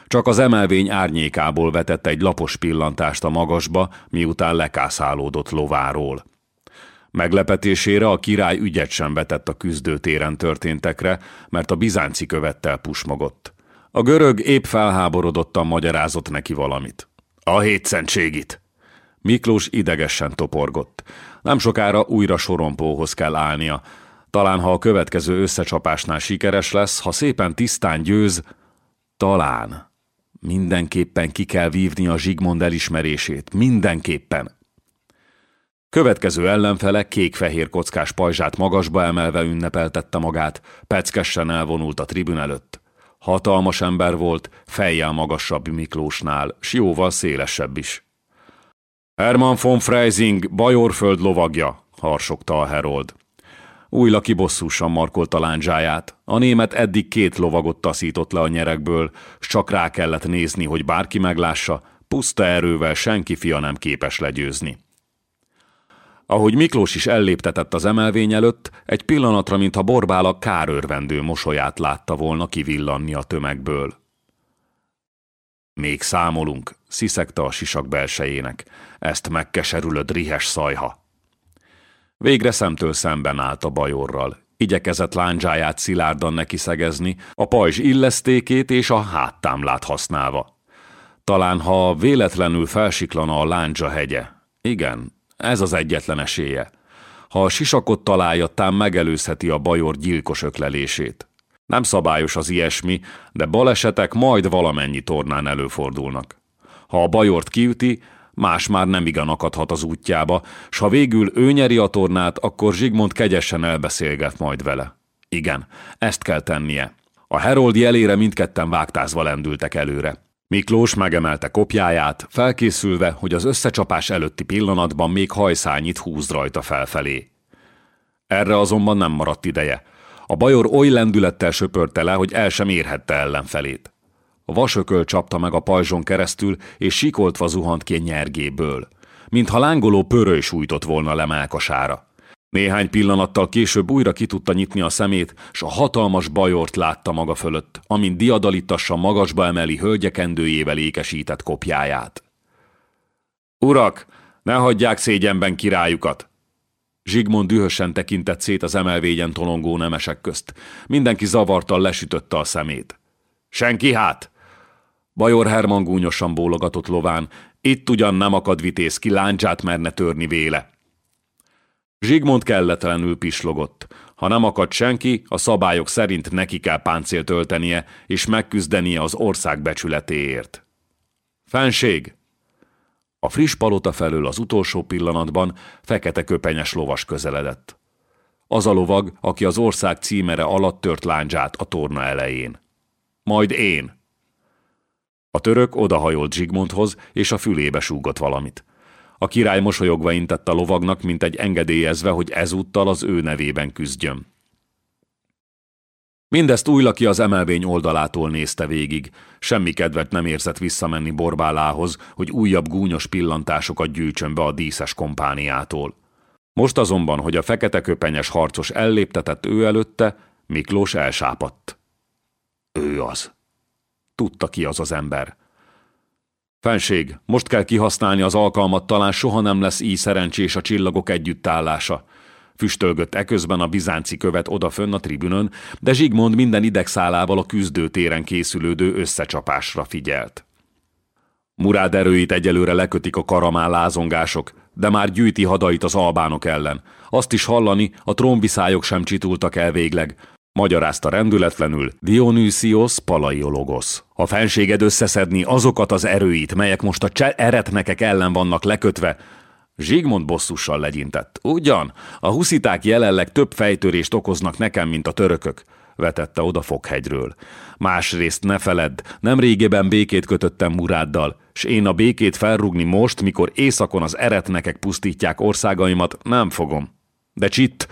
S1: Csak az emelvény árnyékából vetett egy lapos pillantást a magasba, miután lekászálódott lováról. Meglepetésére a király ügyet sem vetett a küzdőtéren történtekre, mert a bizánci követtel pusmogott. A görög épp felháborodottan magyarázott neki valamit. A hétszentségit! Miklós idegesen toporgott. Nem sokára újra sorompóhoz kell állnia. Talán ha a következő összecsapásnál sikeres lesz, ha szépen tisztán győz, talán. Mindenképpen ki kell vívni a Zsigmond elismerését. Mindenképpen. Következő ellenfele kék-fehér kockás pajzsát magasba emelve ünnepeltette magát, peckesen elvonult a tribün előtt. Hatalmas ember volt, fejjel magasabb Miklósnál, s jóval szélesebb is. Hermann von Freising, Bajorföld lovagja, harsogta a herold. Újla kibosszúsan markolta lándzsáját. A német eddig két lovagot taszított le a nyerekből, s csak rá kellett nézni, hogy bárki meglássa, puszta erővel senki fia nem képes legyőzni. Ahogy Miklós is elléptetett az emelvény előtt, egy pillanatra, mintha Borbála kárörvendő mosolyát látta volna kivillanni a tömegből. Még számolunk, sziszegte a sisak belsejének. Ezt megkeserülöd rihes szajha. Végre szemtől szemben állt a bajorral. Igyekezett lándzsáját szilárdan neki szegezni, a pajzs illesztékét és a háttámlát használva. Talán ha véletlenül felsiklana a lándzsa hegye. Igen, ez az egyetlen esélye. Ha a sisakot találja, tám megelőzheti a bajor gyilkos öklelését. Nem szabályos az ilyesmi, de balesetek majd valamennyi tornán előfordulnak. Ha a bajort kiüti, más már nem igen akadhat az útjába, s ha végül ő nyeri a tornát, akkor Zsigmond kegyesen elbeszélget majd vele. Igen, ezt kell tennie. A herold jelére mindketten vágtázva lendültek előre. Miklós megemelte kopjáját, felkészülve, hogy az összecsapás előtti pillanatban még hajszányit húz rajta felfelé. Erre azonban nem maradt ideje. A bajor oly lendülettel söpörte le, hogy el sem érhette ellenfelét. Vasököl csapta meg a pajzson keresztül, és sikoltva zuhant ki a nyergéből, mintha lángoló pöröly sújtott volna le melkasára. Néhány pillanattal később újra ki tudta nyitni a szemét, s a hatalmas bajort látta maga fölött, amint diadalittassa magasba emeli hölgyekendőjével ékesített kopjáját. Urak, ne hagyják szégyenben királyukat! Zsigmond dühösen tekintett szét az emelvényen tolongó nemesek közt. Mindenki zavartal lesütötte a szemét. Senki hát! Bajor Herman gúnyosan bólogatott lován, itt ugyan nem akad vitéz ki, láncsát merne törni véle. Zsigmond kelletlenül pislogott. Ha nem akad senki, a szabályok szerint neki kell páncélt öltenie, és megküzdenie az ország becsületéért. Fenség! A friss palota felől az utolsó pillanatban fekete köpenyes lovas közeledett. Az a lovag, aki az ország címere alatt tört láncsát a torna elején. Majd én! A török odahajolt Zsigmondhoz, és a fülébe súgott valamit. A király mosolyogva intett a lovagnak, mint egy engedélyezve, hogy ezúttal az ő nevében küzdjön. Mindezt újlaki az emelvény oldalától nézte végig. Semmi kedvet nem érzett visszamenni Borbálához, hogy újabb gúnyos pillantásokat gyűjtsön be a díszes kompániától. Most azonban, hogy a fekete köpenyes harcos elléptetett ő előtte, Miklós elsápadt. Ő az. Tudta ki az az ember. Fenség, most kell kihasználni az alkalmat, talán soha nem lesz így szerencsés a csillagok együttállása. Füstölgött eközben a bizánci követ odafönn a tribünön, de Zsigmond minden idegszálával a küzdőtéren készülődő összecsapásra figyelt. Murád erőit egyelőre lekötik a karamán lázongások, de már gyűjti hadait az albánok ellen. Azt is hallani, a trónviszályok sem csitultak el végleg. Magyarázta rendületlenül Dionysios Palaiologos. A fenséged összeszedni azokat az erőit, melyek most a cseh eretnekek ellen vannak lekötve, Zsigmond bosszussal legyintett. Ugyan, a husziták jelenleg több fejtörést okoznak nekem, mint a törökök vetette oda Fokhegyről. Másrészt ne feledd, nem régében békét kötöttem Muráddal, s én a békét felrugni most, mikor északon az eretnekek pusztítják országaimat, nem fogom. De csitt,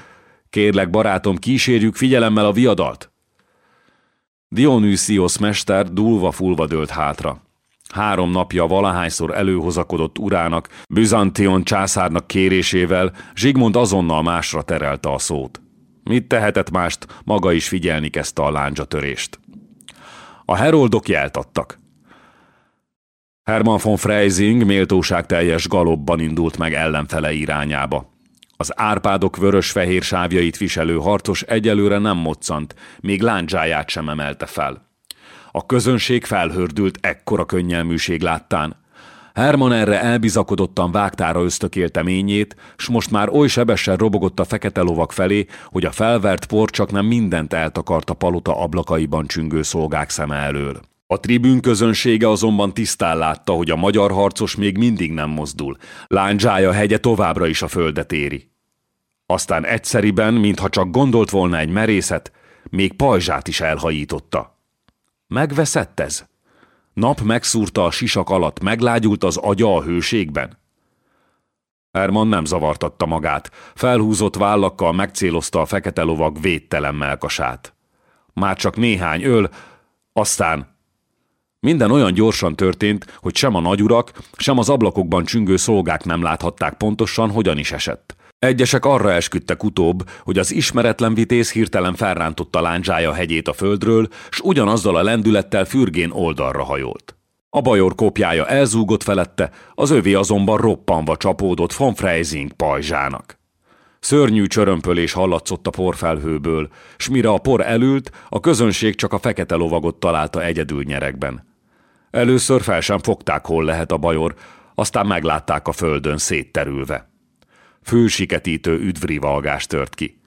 S1: kérlek barátom, kísérjük figyelemmel a viadalt. Dionysios mester dúlva-fulva dőlt hátra. Három napja valahányszor előhozakodott urának, Byzantion császárnak kérésével, Zsigmond azonnal másra terelte a szót. Mit tehetett mást, maga is figyelni kezdte a lándzsatörést. A heroldok jeltattak. Hermann von Freising méltóság teljes galobban indult meg ellenfele irányába. Az árpádok vörös-fehér sávjait viselő harcos egyelőre nem moccant, még lándzsáját sem emelte fel. A közönség felhördült ekkora könnyelműség láttán. Herman erre elbizakodottan vágtára ösztökélte ményét, s most már oly sebesen robogott a fekete lovak felé, hogy a felvert por csak nem mindent eltakart a palota ablakaiban csüngő szolgák szeme elől. A tribün közönsége azonban tisztán látta, hogy a magyar harcos még mindig nem mozdul. Lándzsája hegye továbbra is a földet éri. Aztán egyszeriben, mintha csak gondolt volna egy merészet, még pajzsát is elhajította. Megveszett ez? Nap megszúrta a sisak alatt, meglágyult az agya a hőségben. Herman nem zavartatta magát. Felhúzott vállakkal megcélozta a fekete lovag védtelen melkasát. Már csak néhány öl, aztán... Minden olyan gyorsan történt, hogy sem a nagyurak, sem az ablakokban csüngő szolgák nem láthatták pontosan, hogyan is esett. Egyesek arra esküdtek utóbb, hogy az ismeretlen vitéz hirtelen felrántotta lándzsája hegyét a földről, s ugyanazzal a lendülettel fürgén oldalra hajolt. A bajor kopjája elzúgott felette, az övé azonban roppanva csapódott von Freising pajzsának. Szörnyű csörömpölés hallatszott a porfelhőből, s mire a por elült, a közönség csak a fekete lovagot találta egyedül nyerekben. Először fel sem fogták, hol lehet a bajor, aztán meglátták a földön szétterülve fősiketítő üdvrivalgás tört ki.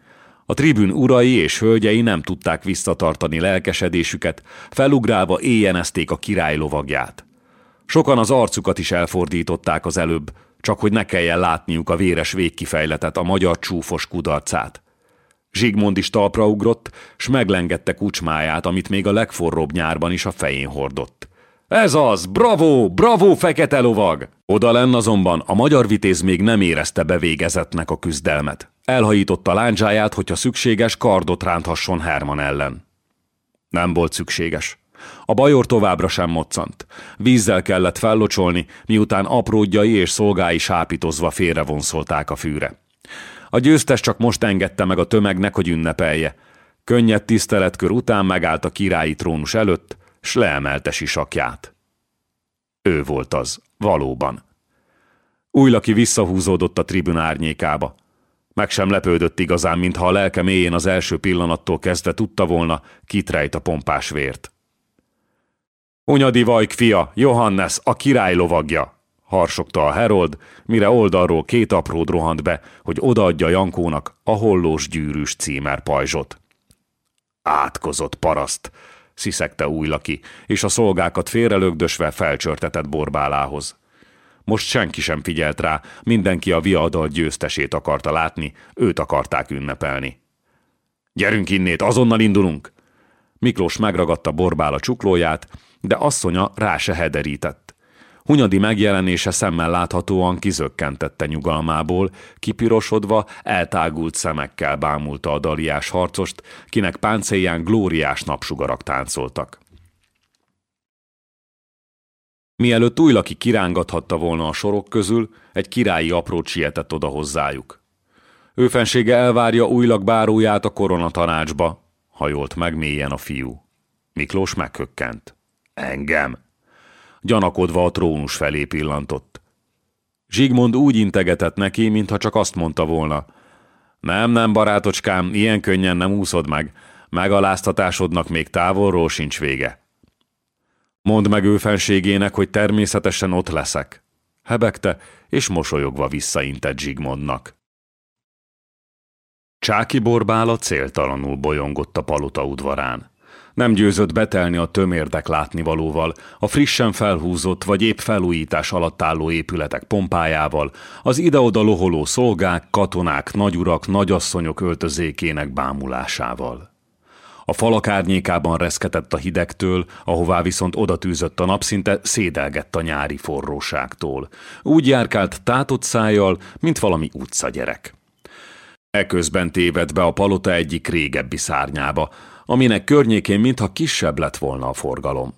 S1: A tribün urai és hölgyei nem tudták visszatartani lelkesedésüket, felugrálva éjjenezték a király lovagját. Sokan az arcukat is elfordították az előbb, csak hogy ne kelljen látniuk a véres végkifejletet, a magyar csúfos kudarcát. Zsigmond is talpra ugrott, s meglengette kucsmáját, amit még a legforróbb nyárban is a fején hordott. Ez az! Bravo! Bravo, fekete lovag! Oda lenn azonban a magyar vitéz még nem érezte bevégezetnek a küzdelmet. Elhajította lándzsáját, hogyha szükséges, kardot ránthasson Herman ellen. Nem volt szükséges. A bajor továbbra sem moccant. Vízzel kellett fellocsolni, miután apródjai és szolgái sápítozva félrevonszolták a fűre. A győztes csak most engedte meg a tömegnek, hogy ünnepelje. Könnyed tiszteletkör után megállt a királyi trónus előtt, s leemelte sisakját. Ő volt az, valóban. Újlaki visszahúzódott a tribün árnyékába. Meg sem lepődött igazán, mintha a lelke mélyén az első pillanattól kezdve tudta volna, kit rejt a pompás vért. Unyadi Vajk fia, Johannes, a király lovagja, harsogta a herold, mire oldalról két apród rohant be, hogy odaadja Jankónak a hollós gyűrűs címer pajzsot. Átkozott paraszt, sziszegte újlaki, és a szolgákat félrelögdösve felcsörtetett borbálához. Most senki sem figyelt rá, mindenki a viadal győztesét akarta látni, őt akarták ünnepelni. Gyerünk innét, azonnal indulunk! Miklós megragadta Borbála csuklóját, de asszonya rá se hederített. Hunyadi megjelenése szemmel láthatóan kizökkentette nyugalmából, kipirosodva, eltágult szemekkel bámulta a daliás harcost, kinek páncélján glóriás napsugarak táncoltak. Mielőtt újlaki kirángathatta volna a sorok közül, egy királyi aprót sietett oda hozzájuk. Őfensége elvárja újlak báróját a koronatanácsba, hajolt meg mélyen a fiú. Miklós meghökkent. Engem? Gyanakodva a trónus felé pillantott. Zsigmond úgy integetett neki, mintha csak azt mondta volna. Nem, nem, barátocskám, ilyen könnyen nem úszod meg. Megaláztatásodnak még távolról sincs vége. Mondd meg ő fenségének, hogy természetesen ott leszek. Hebegte, és mosolyogva visszaintett Zsigmondnak. Csáki borbála céltalanul bolyongott a palota udvarán. Nem győzött betelni a tömérdek látnivalóval, a frissen felhúzott vagy épp felújítás alatt álló épületek pompájával, az ide-oda loholó szolgák, katonák, nagyurak, nagyasszonyok öltözékének bámulásával. A falak árnyékában reszketett a hidegtől, ahová viszont odatűzött a nap, szinte szédelgett a nyári forróságtól. Úgy járkált tátott szájjal, mint valami utcagyerek. Eközben tévedt be a palota egyik régebbi szárnyába, aminek környékén mintha kisebb lett volna a forgalom.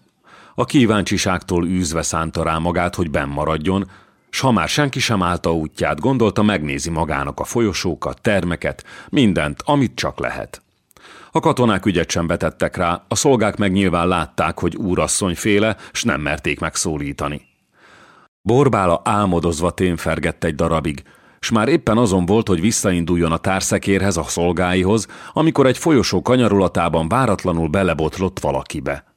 S1: A kíváncsiságtól űzve szánta rá magát, hogy benn maradjon, s ha már senki sem állta útját, gondolta megnézi magának a folyosókat, termeket, mindent, amit csak lehet. A katonák ügyet sem vetettek rá, a szolgák meg nyilván látták, hogy úrasszony féle, s nem merték megszólítani. Borbála álmodozva témfergett egy darabig, s már éppen azon volt, hogy visszainduljon a társzekérhez, a szolgáihoz, amikor egy folyosó kanyarulatában váratlanul belebotlott valakibe.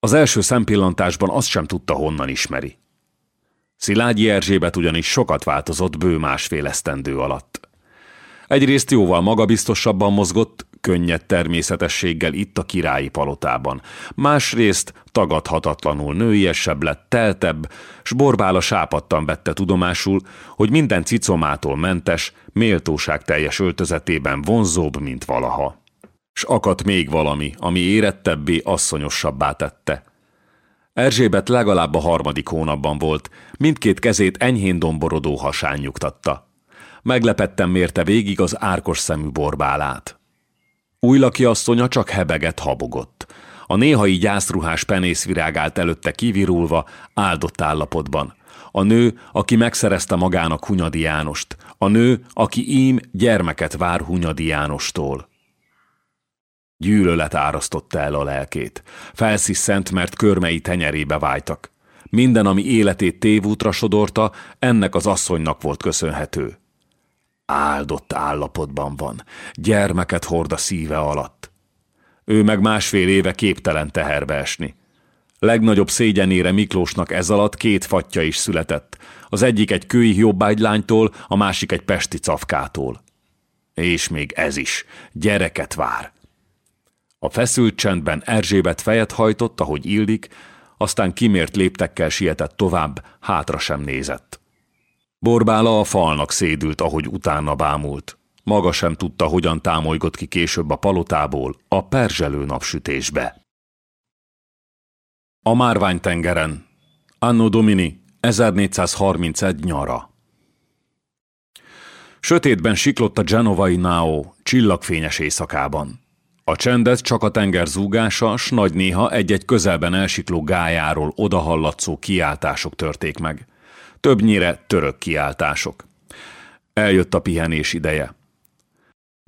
S1: Az első szempillantásban azt sem tudta, honnan ismeri. Szilágyi Erzsébet ugyanis sokat változott bő másfél esztendő alatt. Egyrészt jóval magabiztosabban mozgott, könnyed természetességgel itt a királyi palotában. Másrészt tagadhatatlanul nőiesebb lett, teltebb, s Borbála sápadtan vette tudomásul, hogy minden cicomától mentes, méltóság teljes öltözetében vonzóbb, mint valaha. S akadt még valami, ami érettebbé, asszonyosabbá tette. Erzsébet legalább a harmadik hónapban volt, mindkét kezét enyhén domborodó hasán nyugtatta. Meglepetten mérte végig az árkos szemű borbálát. Újlaki asszonya csak hebeget habogott. A néhai gyászruhás penészvirág állt előtte kivirulva, áldott állapotban. A nő, aki megszerezte magának Hunyadi Jánost. A nő, aki ím gyermeket vár Hunyadi Jánostól. Gyűlölet árasztotta el a lelkét. Felsziszent, mert körmei tenyerébe vájtak. Minden, ami életét tévútra sodorta, ennek az asszonynak volt köszönhető áldott állapotban van, gyermeket hord a szíve alatt. Ő meg másfél éve képtelen teherbe esni. Legnagyobb szégyenére Miklósnak ez alatt két fatja is született. Az egyik egy kői jobbágylánytól, a másik egy pesti cafkától. És még ez is, gyereket vár. A feszült csendben Erzsébet fejet hajtott, ahogy illik, aztán kimért léptekkel sietett tovább, hátra sem nézett. Borbála a falnak szédült, ahogy utána bámult. Maga sem tudta, hogyan támolygott ki később a palotából, a perzselő napsütésbe. A Márványtengeren Anno Domini 1431 nyara Sötétben siklott a genovai Nao csillagfényes éjszakában. A csendet csak a tenger zúgása, s nagy néha egy-egy közelben elsikló gájáról odahallatszó kiáltások törték meg – többnyire török kiáltások. Eljött a pihenés ideje.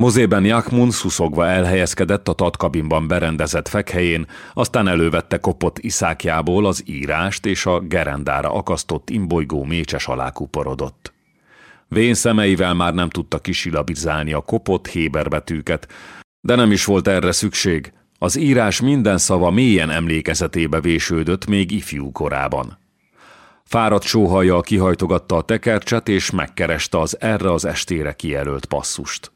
S1: Mozében Jakmun szuszogva elhelyezkedett a tatkabinban berendezett fekhelyén, aztán elővette kopott iszákjából az írást, és a gerendára akasztott imbolygó mécses alá kuporodott. Vén szemeivel már nem tudta kisilabizálni a kopott héberbetűket, de nem is volt erre szükség. Az írás minden szava mélyen emlékezetébe vésődött még ifjú korában. Fáradt sóhajjal kihajtogatta a tekercset, és megkereste az erre az estére kijelölt passzust.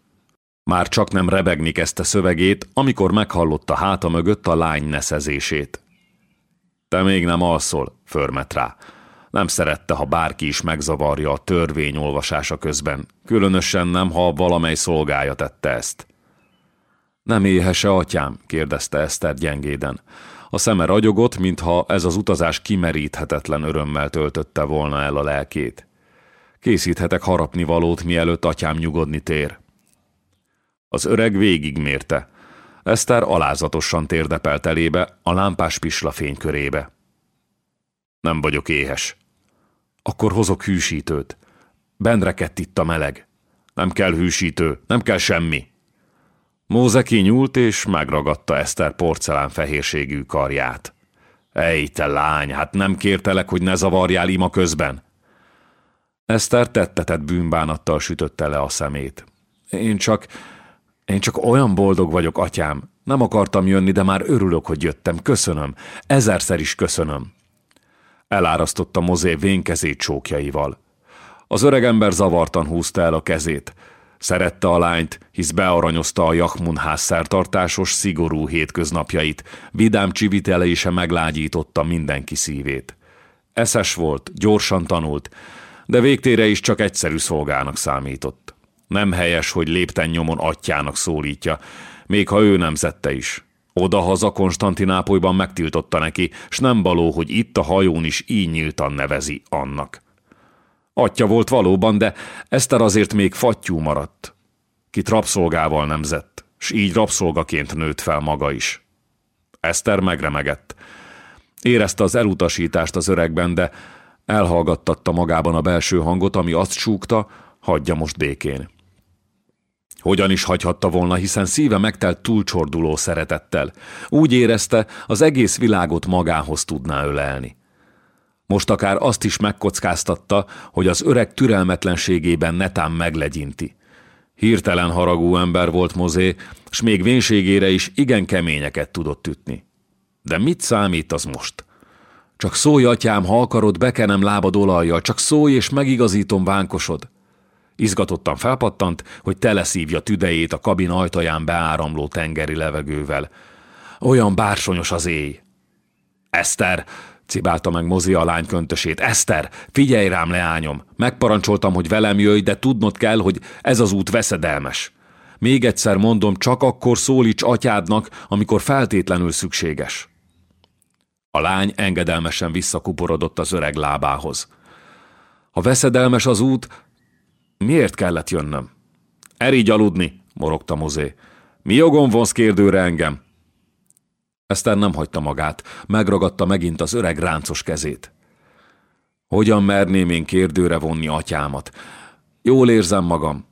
S1: Már csak nem rebegni kezdte szövegét, amikor meghallotta háta mögött a lány neszezését. Te még nem alszol, förmet rá. Nem szerette, ha bárki is megzavarja a törvény olvasása közben, különösen nem, ha valamely szolgája tette ezt. Nem éhese, atyám? kérdezte Eszter gyengéden. A szeme ragyogott, mintha ez az utazás kimeríthetetlen örömmel töltötte volna el a lelkét. Készíthetek harapni valót, mielőtt atyám nyugodni tér. Az öreg végigmérte. Eszter alázatosan térdepelt elébe, a lámpás pisla fénykörébe. Nem vagyok éhes. Akkor hozok hűsítőt. Bendrekett itt a meleg. Nem kell hűsítő, nem kell semmi. Móze kinyúlt és megragadta Eszter porcelán fehérségű karját. Ej, te lány, hát nem kértelek, hogy ne zavarjál ima közben? Eszter tettetett bűnbánattal sütötte le a szemét. Én csak, én csak olyan boldog vagyok, atyám. Nem akartam jönni, de már örülök, hogy jöttem. Köszönöm. Ezerszer is köszönöm. Elárasztotta Mozé vénkezét csókjaival. Az öregember zavartan húzta el a kezét. Szerette a lányt, hisz bearanyozta a Jachmun ház szertartásos, szigorú hétköznapjait, vidám csivitelése meglágyította mindenki szívét. Eszes volt, gyorsan tanult, de végtére is csak egyszerű szolgának számított. Nem helyes, hogy lépten nyomon atyának szólítja, még ha ő nemzette is. Odahaza Konstantinápolyban megtiltotta neki, s nem való, hogy itt a hajón is így nyíltan nevezi annak. Atya volt valóban, de Eszter azért még fattyú maradt. Kit rabszolgával nemzett, s így rabszolgaként nőtt fel maga is. Eszter megremegett. Érezte az elutasítást az öregben, de elhallgattatta magában a belső hangot, ami azt súgta, hagyja most békén. Hogyan is hagyhatta volna, hiszen szíve megtelt túlcsorduló szeretettel. Úgy érezte, az egész világot magához tudná ölelni. Most akár azt is megkockáztatta, hogy az öreg türelmetlenségében netán meglegyinti. Hirtelen haragú ember volt Mozé, s még vénségére is igen keményeket tudott ütni. De mit számít az most? Csak szólj, atyám, ha akarod, bekenem lábad olajjal, csak szólj és megigazítom vánkosod. Izgatottan felpattant, hogy teleszívja tüdejét a kabin ajtaján beáramló tengeri levegővel. Olyan bársonyos az éj. Eszter, cibálta meg Mozi a lány köntösét. Eszter, figyelj rám, leányom! Megparancsoltam, hogy velem jöjj, de tudnod kell, hogy ez az út veszedelmes. Még egyszer mondom, csak akkor szólíts atyádnak, amikor feltétlenül szükséges. A lány engedelmesen visszakuporodott az öreg lábához. Ha veszedelmes az út, miért kellett jönnöm? Erigy aludni, morogta Mozé. Mi jogom vonsz kérdőre engem? Eszter nem hagyta magát, megragadta megint az öreg ráncos kezét. Hogyan merném én kérdőre vonni atyámat? Jól érzem magam.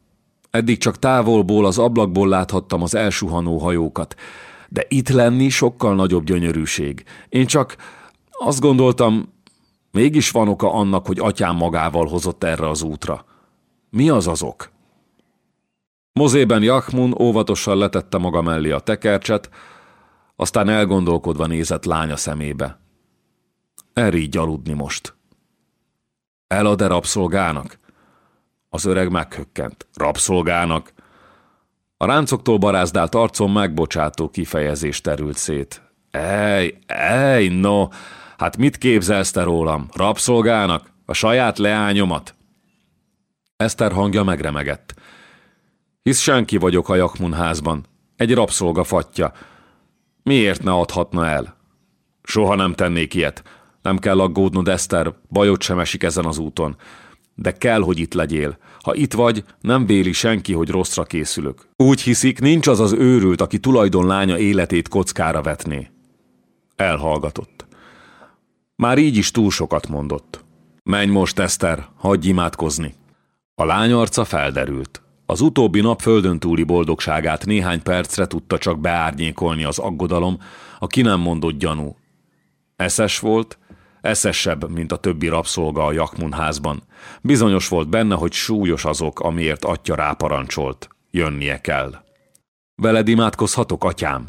S1: Eddig csak távolból, az ablakból láthattam az elsuhanó hajókat, de itt lenni sokkal nagyobb gyönyörűség. Én csak azt gondoltam, mégis van oka annak, hogy atyám magával hozott erre az útra. Mi az az ok? Mozében Jachmun óvatosan letette maga mellé a tekercset, aztán elgondolkodva nézett lánya szemébe. Erígy aludni most. Elad-e rabszolgának? Az öreg meghökkent. Rabszolgának? A ráncoktól barázdált arcon megbocsátó kifejezés terült szét. Ej, ej, no, hát mit képzelsz te rólam? Rabszolgának? A saját leányomat? Eszter hangja megremegett. Hisz senki vagyok a Jakmun házban. Egy rabszolga fatja. Miért ne adhatna el? Soha nem tennék ilyet. Nem kell aggódnod, Eszter, bajot sem esik ezen az úton. De kell, hogy itt legyél. Ha itt vagy, nem véli senki, hogy rosszra készülök. Úgy hiszik, nincs az az őrült, aki tulajdonlánya életét kockára vetné. Elhallgatott. Már így is túl sokat mondott. Menj most, Eszter, hagyj imádkozni. A lány arca felderült. Az utóbbi nap földön túli boldogságát néhány percre tudta csak beárnyékolni az aggodalom, a ki nem mondott gyanú. Eszes volt, eszesebb, mint a többi rabszolga a Jakmun házban. Bizonyos volt benne, hogy súlyos azok, amiért atya ráparancsolt. Jönnie kell. Veled imádkozhatok, atyám?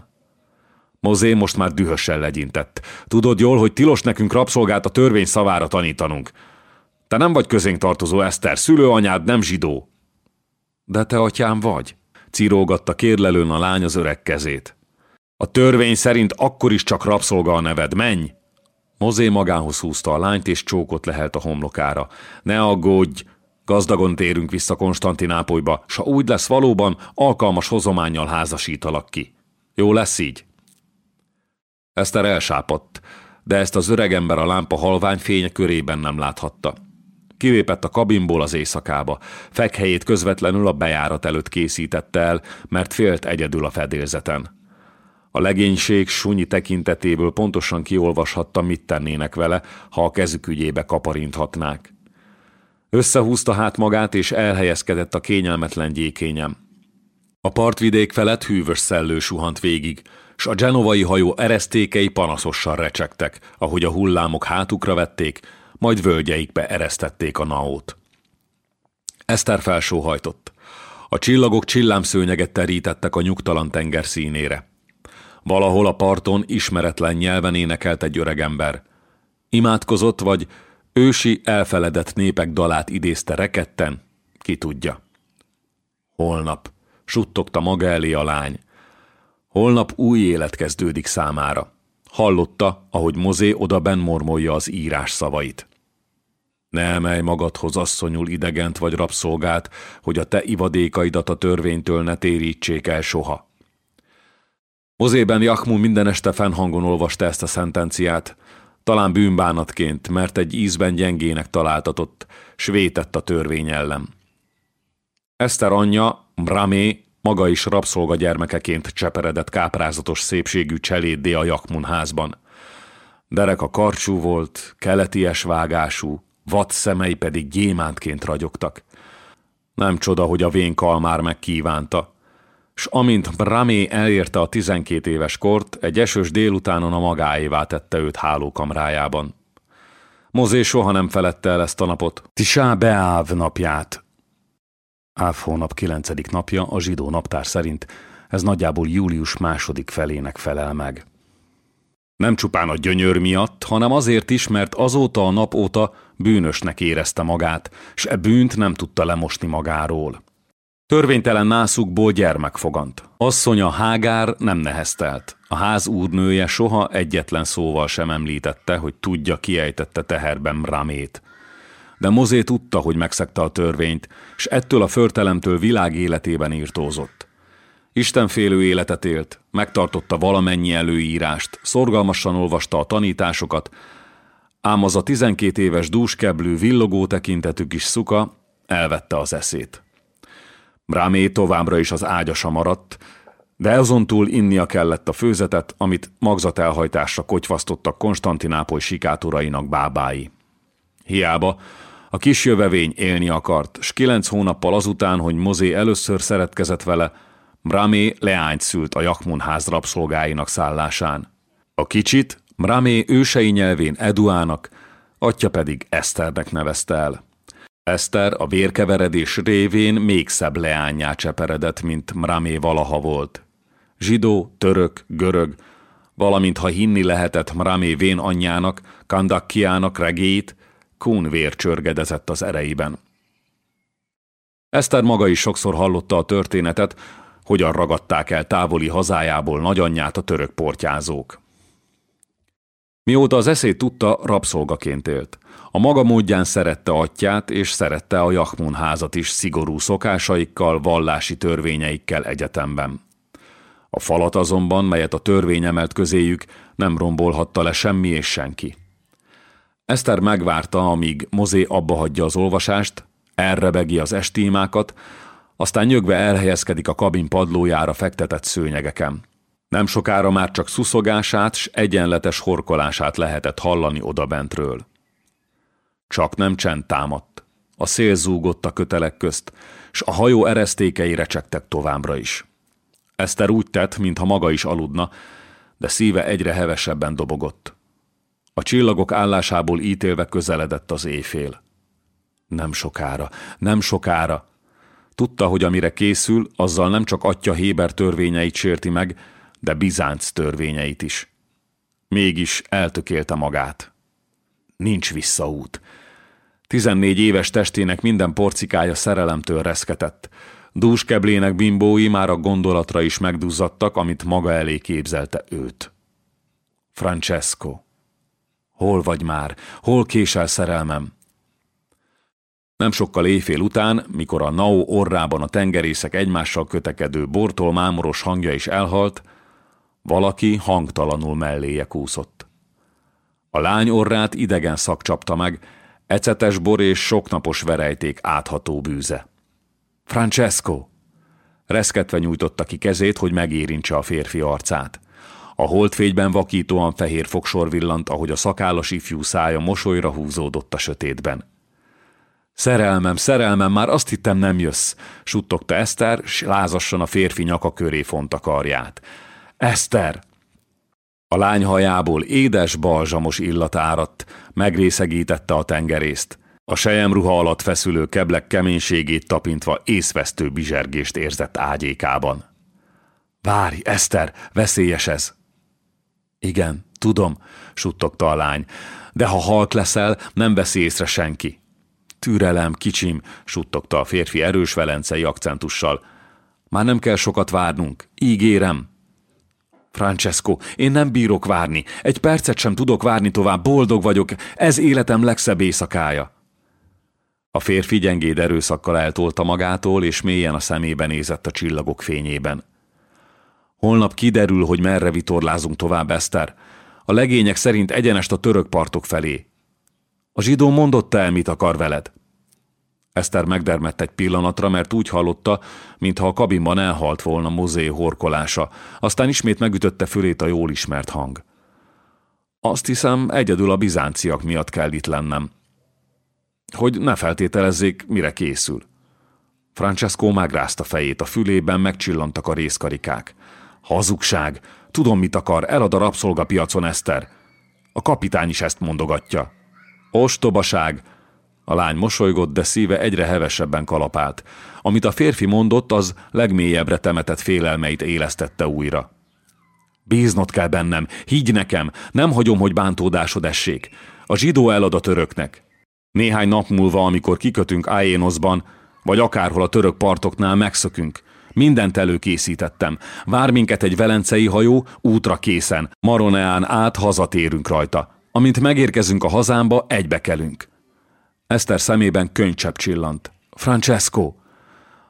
S1: Mozé most már dühösen legyintett. Tudod jól, hogy tilos nekünk rabszolgát a törvény szavára tanítanunk. Te nem vagy közénk tartozó Eszter, szülőanyád nem zsidó. De te atyám vagy, círógatta kérlelőn a lány az öreg kezét. A törvény szerint akkor is csak rabszolga a neved, menj! Mozé magához húzta a lányt, és csókot lehelt a homlokára. Ne aggódj, gazdagon térünk vissza Konstantinápolyba, s ha úgy lesz valóban, alkalmas hozományjal házasítalak ki. Jó lesz így? Eszter elsápadt, de ezt az öregember a lámpa halvány fénye körében nem láthatta. Kilépett a kabinból az éjszakába. Fekhelyét közvetlenül a bejárat előtt készítette el, mert félt egyedül a fedélzeten. A legénység sunyi tekintetéből pontosan kiolvashatta, mit tennének vele, ha a kezük ügyébe kaparinthatnák. Összehúzta hát magát, és elhelyezkedett a kényelmetlen gyékényem. A partvidék felett hűvös szellő suhant végig, s a genovai hajó eresztékei panaszosan recsegtek, ahogy a hullámok hátukra vették, majd völgyeikbe eresztették a naót. Eszter felsóhajtott. A csillagok csillámszőnyeget terítettek a nyugtalan tenger színére. Valahol a parton ismeretlen nyelven énekelt egy öregember. Imádkozott, vagy ősi elfeledett népek dalát idézte reketten, ki tudja. Holnap, suttogta maga elé a lány. Holnap új élet kezdődik számára. Hallotta, ahogy Mozé odaben mormolja az írás szavait. Ne emelj magadhoz asszonyul idegent vagy rabszolgát, hogy a te ivadékaidat a törvénytől ne térítsék el soha. Mozében Jachmun minden este fennhangon olvasta ezt a szentenciát, talán bűnbánatként, mert egy ízben gyengének találtatott, s vétett a törvény ellen. Eszter anyja, Bramé, maga is rabszolga gyermekeként cseperedett káprázatos szépségű cseléddé a Jakmun házban. Derek a karcsú volt, keleties vágású, vad szemei pedig gyémántként ragyogtak. Nem csoda, hogy a vén kalmár megkívánta, s amint Bramé elérte a tizenkét éves kort, egy esős délutánon a magáévá tette őt hálókamrájában. Mozé soha nem felette el ezt a napot. Tisá Beáv napját. Áv hónap kilencedik napja a zsidó naptár szerint, ez nagyjából július második felének felel meg. Nem csupán a gyönyör miatt, hanem azért is, mert azóta a nap óta bűnösnek érezte magát, s e bűnt nem tudta lemosni magáról. Törvénytelen nászukból gyermek fogant. Asszonya Hágár nem neheztelt. A ház úrnője soha egyetlen szóval sem említette, hogy tudja, kiejtette teherben Ramét. De Mozé tudta, hogy megszegte a törvényt, és ettől a förtelemtől világ életében írtózott. Istenfélő életet élt, megtartotta valamennyi előírást, szorgalmasan olvasta a tanításokat, ám az a tizenkét éves dúskeblő villogó tekintetű kis szuka elvette az eszét. Brámé továbbra is az ágyasa maradt, de azon túl innia kellett a főzetet, amit magzatelhajtásra kotyvasztottak Konstantinápoly sikátorainak bábái. Hiába, a kis jövevény élni akart, s kilenc hónappal azután, hogy Mozé először szeretkezett vele, Bramé leányt szült a Jakmun ház rabszolgáinak szállásán. A kicsit Bramé ősei nyelvén Eduának, atya pedig Eszternek nevezte el. Eszter a vérkeveredés révén még szebb leányá cseperedett, mint Mramé valaha volt. Zsidó, török, görög, valamint ha hinni lehetett Mramé vén anyjának, Kandakkiának regét, Kun vér csörgedezett az ereiben. Eszter maga is sokszor hallotta a történetet, hogyan ragadták el távoli hazájából nagyanyját a török portyázók. Mióta az eszét tudta, rabszolgaként élt. A maga módján szerette atyát, és szerette a Jachmun házat is szigorú szokásaikkal, vallási törvényeikkel egyetemben. A falat azonban, melyet a törvény emelt közéjük, nem rombolhatta le semmi és senki. Eszter megvárta, amíg Mozé abba hagyja az olvasást, elrebegi az estímákat, aztán nyögve elhelyezkedik a kabin padlójára fektetett szőnyegeken. Nem sokára már csak szuszogását s egyenletes horkolását lehetett hallani odabentről. Csak nem csend támadt. A szél zúgott a kötelek közt, s a hajó eresztékei recsegtek továbbra is. Eszter úgy tett, mintha maga is aludna, de szíve egyre hevesebben dobogott. A csillagok állásából ítélve közeledett az éjfél. Nem sokára, nem sokára. Tudta, hogy amire készül, azzal nem csak atya Héber törvényeit sérti meg, de Bizánc törvényeit is. Mégis eltökélte magát. Nincs visszaút. Tizennégy éves testének minden porcikája szerelemtől reszketett. Dúskeblének bimbói már a gondolatra is megduzzadtak, amit maga elé képzelte őt. Francesco. Hol vagy már? Hol késel szerelmem? Nem sokkal éjfél után, mikor a Nao orrában a tengerészek egymással kötekedő bortól mámoros hangja is elhalt, valaki hangtalanul melléje kúszott. A lány orrát idegen szak csapta meg, ecetes bor és soknapos verejték átható bűze. Francesco! Reszketve nyújtotta ki kezét, hogy megérintse a férfi arcát. A holdfényben vakítóan fehér fogsor villant, ahogy a szakállas ifjú szája mosolyra húzódott a sötétben. Szerelmem, szerelmem, már azt hittem nem jössz, suttogta Eszter, s lázassan a férfi nyaka köré fonta karját. Eszter! A lány hajából édes, balzsamos illat áradt, megrészegítette a tengerészt. A sejemruha alatt feszülő keblek keménységét tapintva észvesztő bizsergést érzett ágyékában. Várj, Eszter, veszélyes ez! Igen, Tudom, suttogta a lány, de ha halk leszel, nem veszi észre senki. Türelem, kicsim, suttogta a férfi erős velencei akcentussal. Már nem kell sokat várnunk, ígérem. Francesco, én nem bírok várni, egy percet sem tudok várni tovább, boldog vagyok, ez életem legszebb éjszakája. A férfi gyengéd erőszakkal eltolta magától, és mélyen a szemébe nézett a csillagok fényében. Holnap kiderül, hogy merre vitorlázunk tovább, Eszter. A legények szerint egyenest a török partok felé. A zsidó mondotta el, mit akar veled. Eszter megdermett egy pillanatra, mert úgy hallotta, mintha a kabinban elhalt volna mozé horkolása, aztán ismét megütötte fülét a jól ismert hang. Azt hiszem, egyedül a bizánciak miatt kell itt lennem. Hogy ne feltételezzék, mire készül. Francesco megrázta fejét, a fülében megcsillantak a részkarikák. Hazugság! Tudom, mit akar, elad a rabszolgapiacon, Eszter. A kapitány is ezt mondogatja. Ostobaság! A lány mosolygott, de szíve egyre hevesebben kalapált. Amit a férfi mondott, az legmélyebbre temetett félelmeit élesztette újra. Bíznod kell bennem, higgy nekem, nem hagyom, hogy bántódásod essék. A zsidó elad a töröknek. Néhány nap múlva, amikor kikötünk Áénoszban, vagy akárhol a török partoknál megszökünk. Mindent előkészítettem. Vár minket egy velencei hajó, útra készen. Maroneán át hazatérünk rajta. Amint megérkezünk a hazámba, egybekelünk. Eszter szemében könycsepp csillant. Francesco!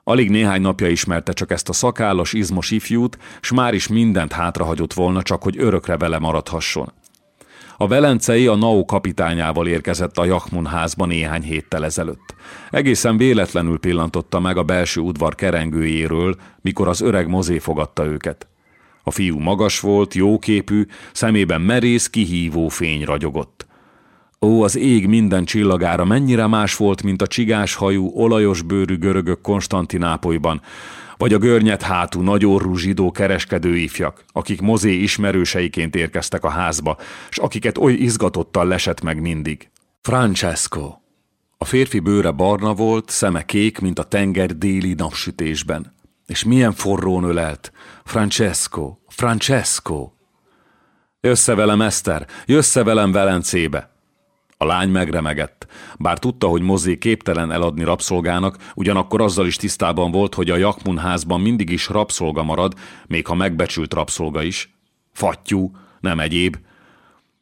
S1: Alig néhány napja ismerte csak ezt a szakállas, izmos ifjút, s már is mindent hátrahagyott volna, csak hogy örökre vele maradhasson. A velencei a NAO kapitányával érkezett a Jachmun házba néhány héttel ezelőtt. Egészen véletlenül pillantotta meg a belső udvar kerengőjéről, mikor az öreg mozé fogadta őket. A fiú magas volt, jóképű, szemében merész, kihívó fény ragyogott. Ó, az ég minden csillagára mennyire más volt, mint a csigás hajú, olajos bőrű görögök Konstantinápolyban, vagy a görnyet hátú, nagyorrú zsidó kereskedő ifjak, akik mozé ismerőseiként érkeztek a házba, s akiket oly izgatottal lesett meg mindig. Francesco. A férfi bőre barna volt, szeme kék, mint a tenger déli napsütésben. És milyen forrón ölelt. Francesco, Francesco. Jössze velem, Eszter, jössze velem Velencébe. A lány megremegett. Bár tudta, hogy Mozé képtelen eladni rabszolgának, ugyanakkor azzal is tisztában volt, hogy a Jakmun házban mindig is rabszolga marad, még ha megbecsült rabszolga is. Fattyú, nem egyéb.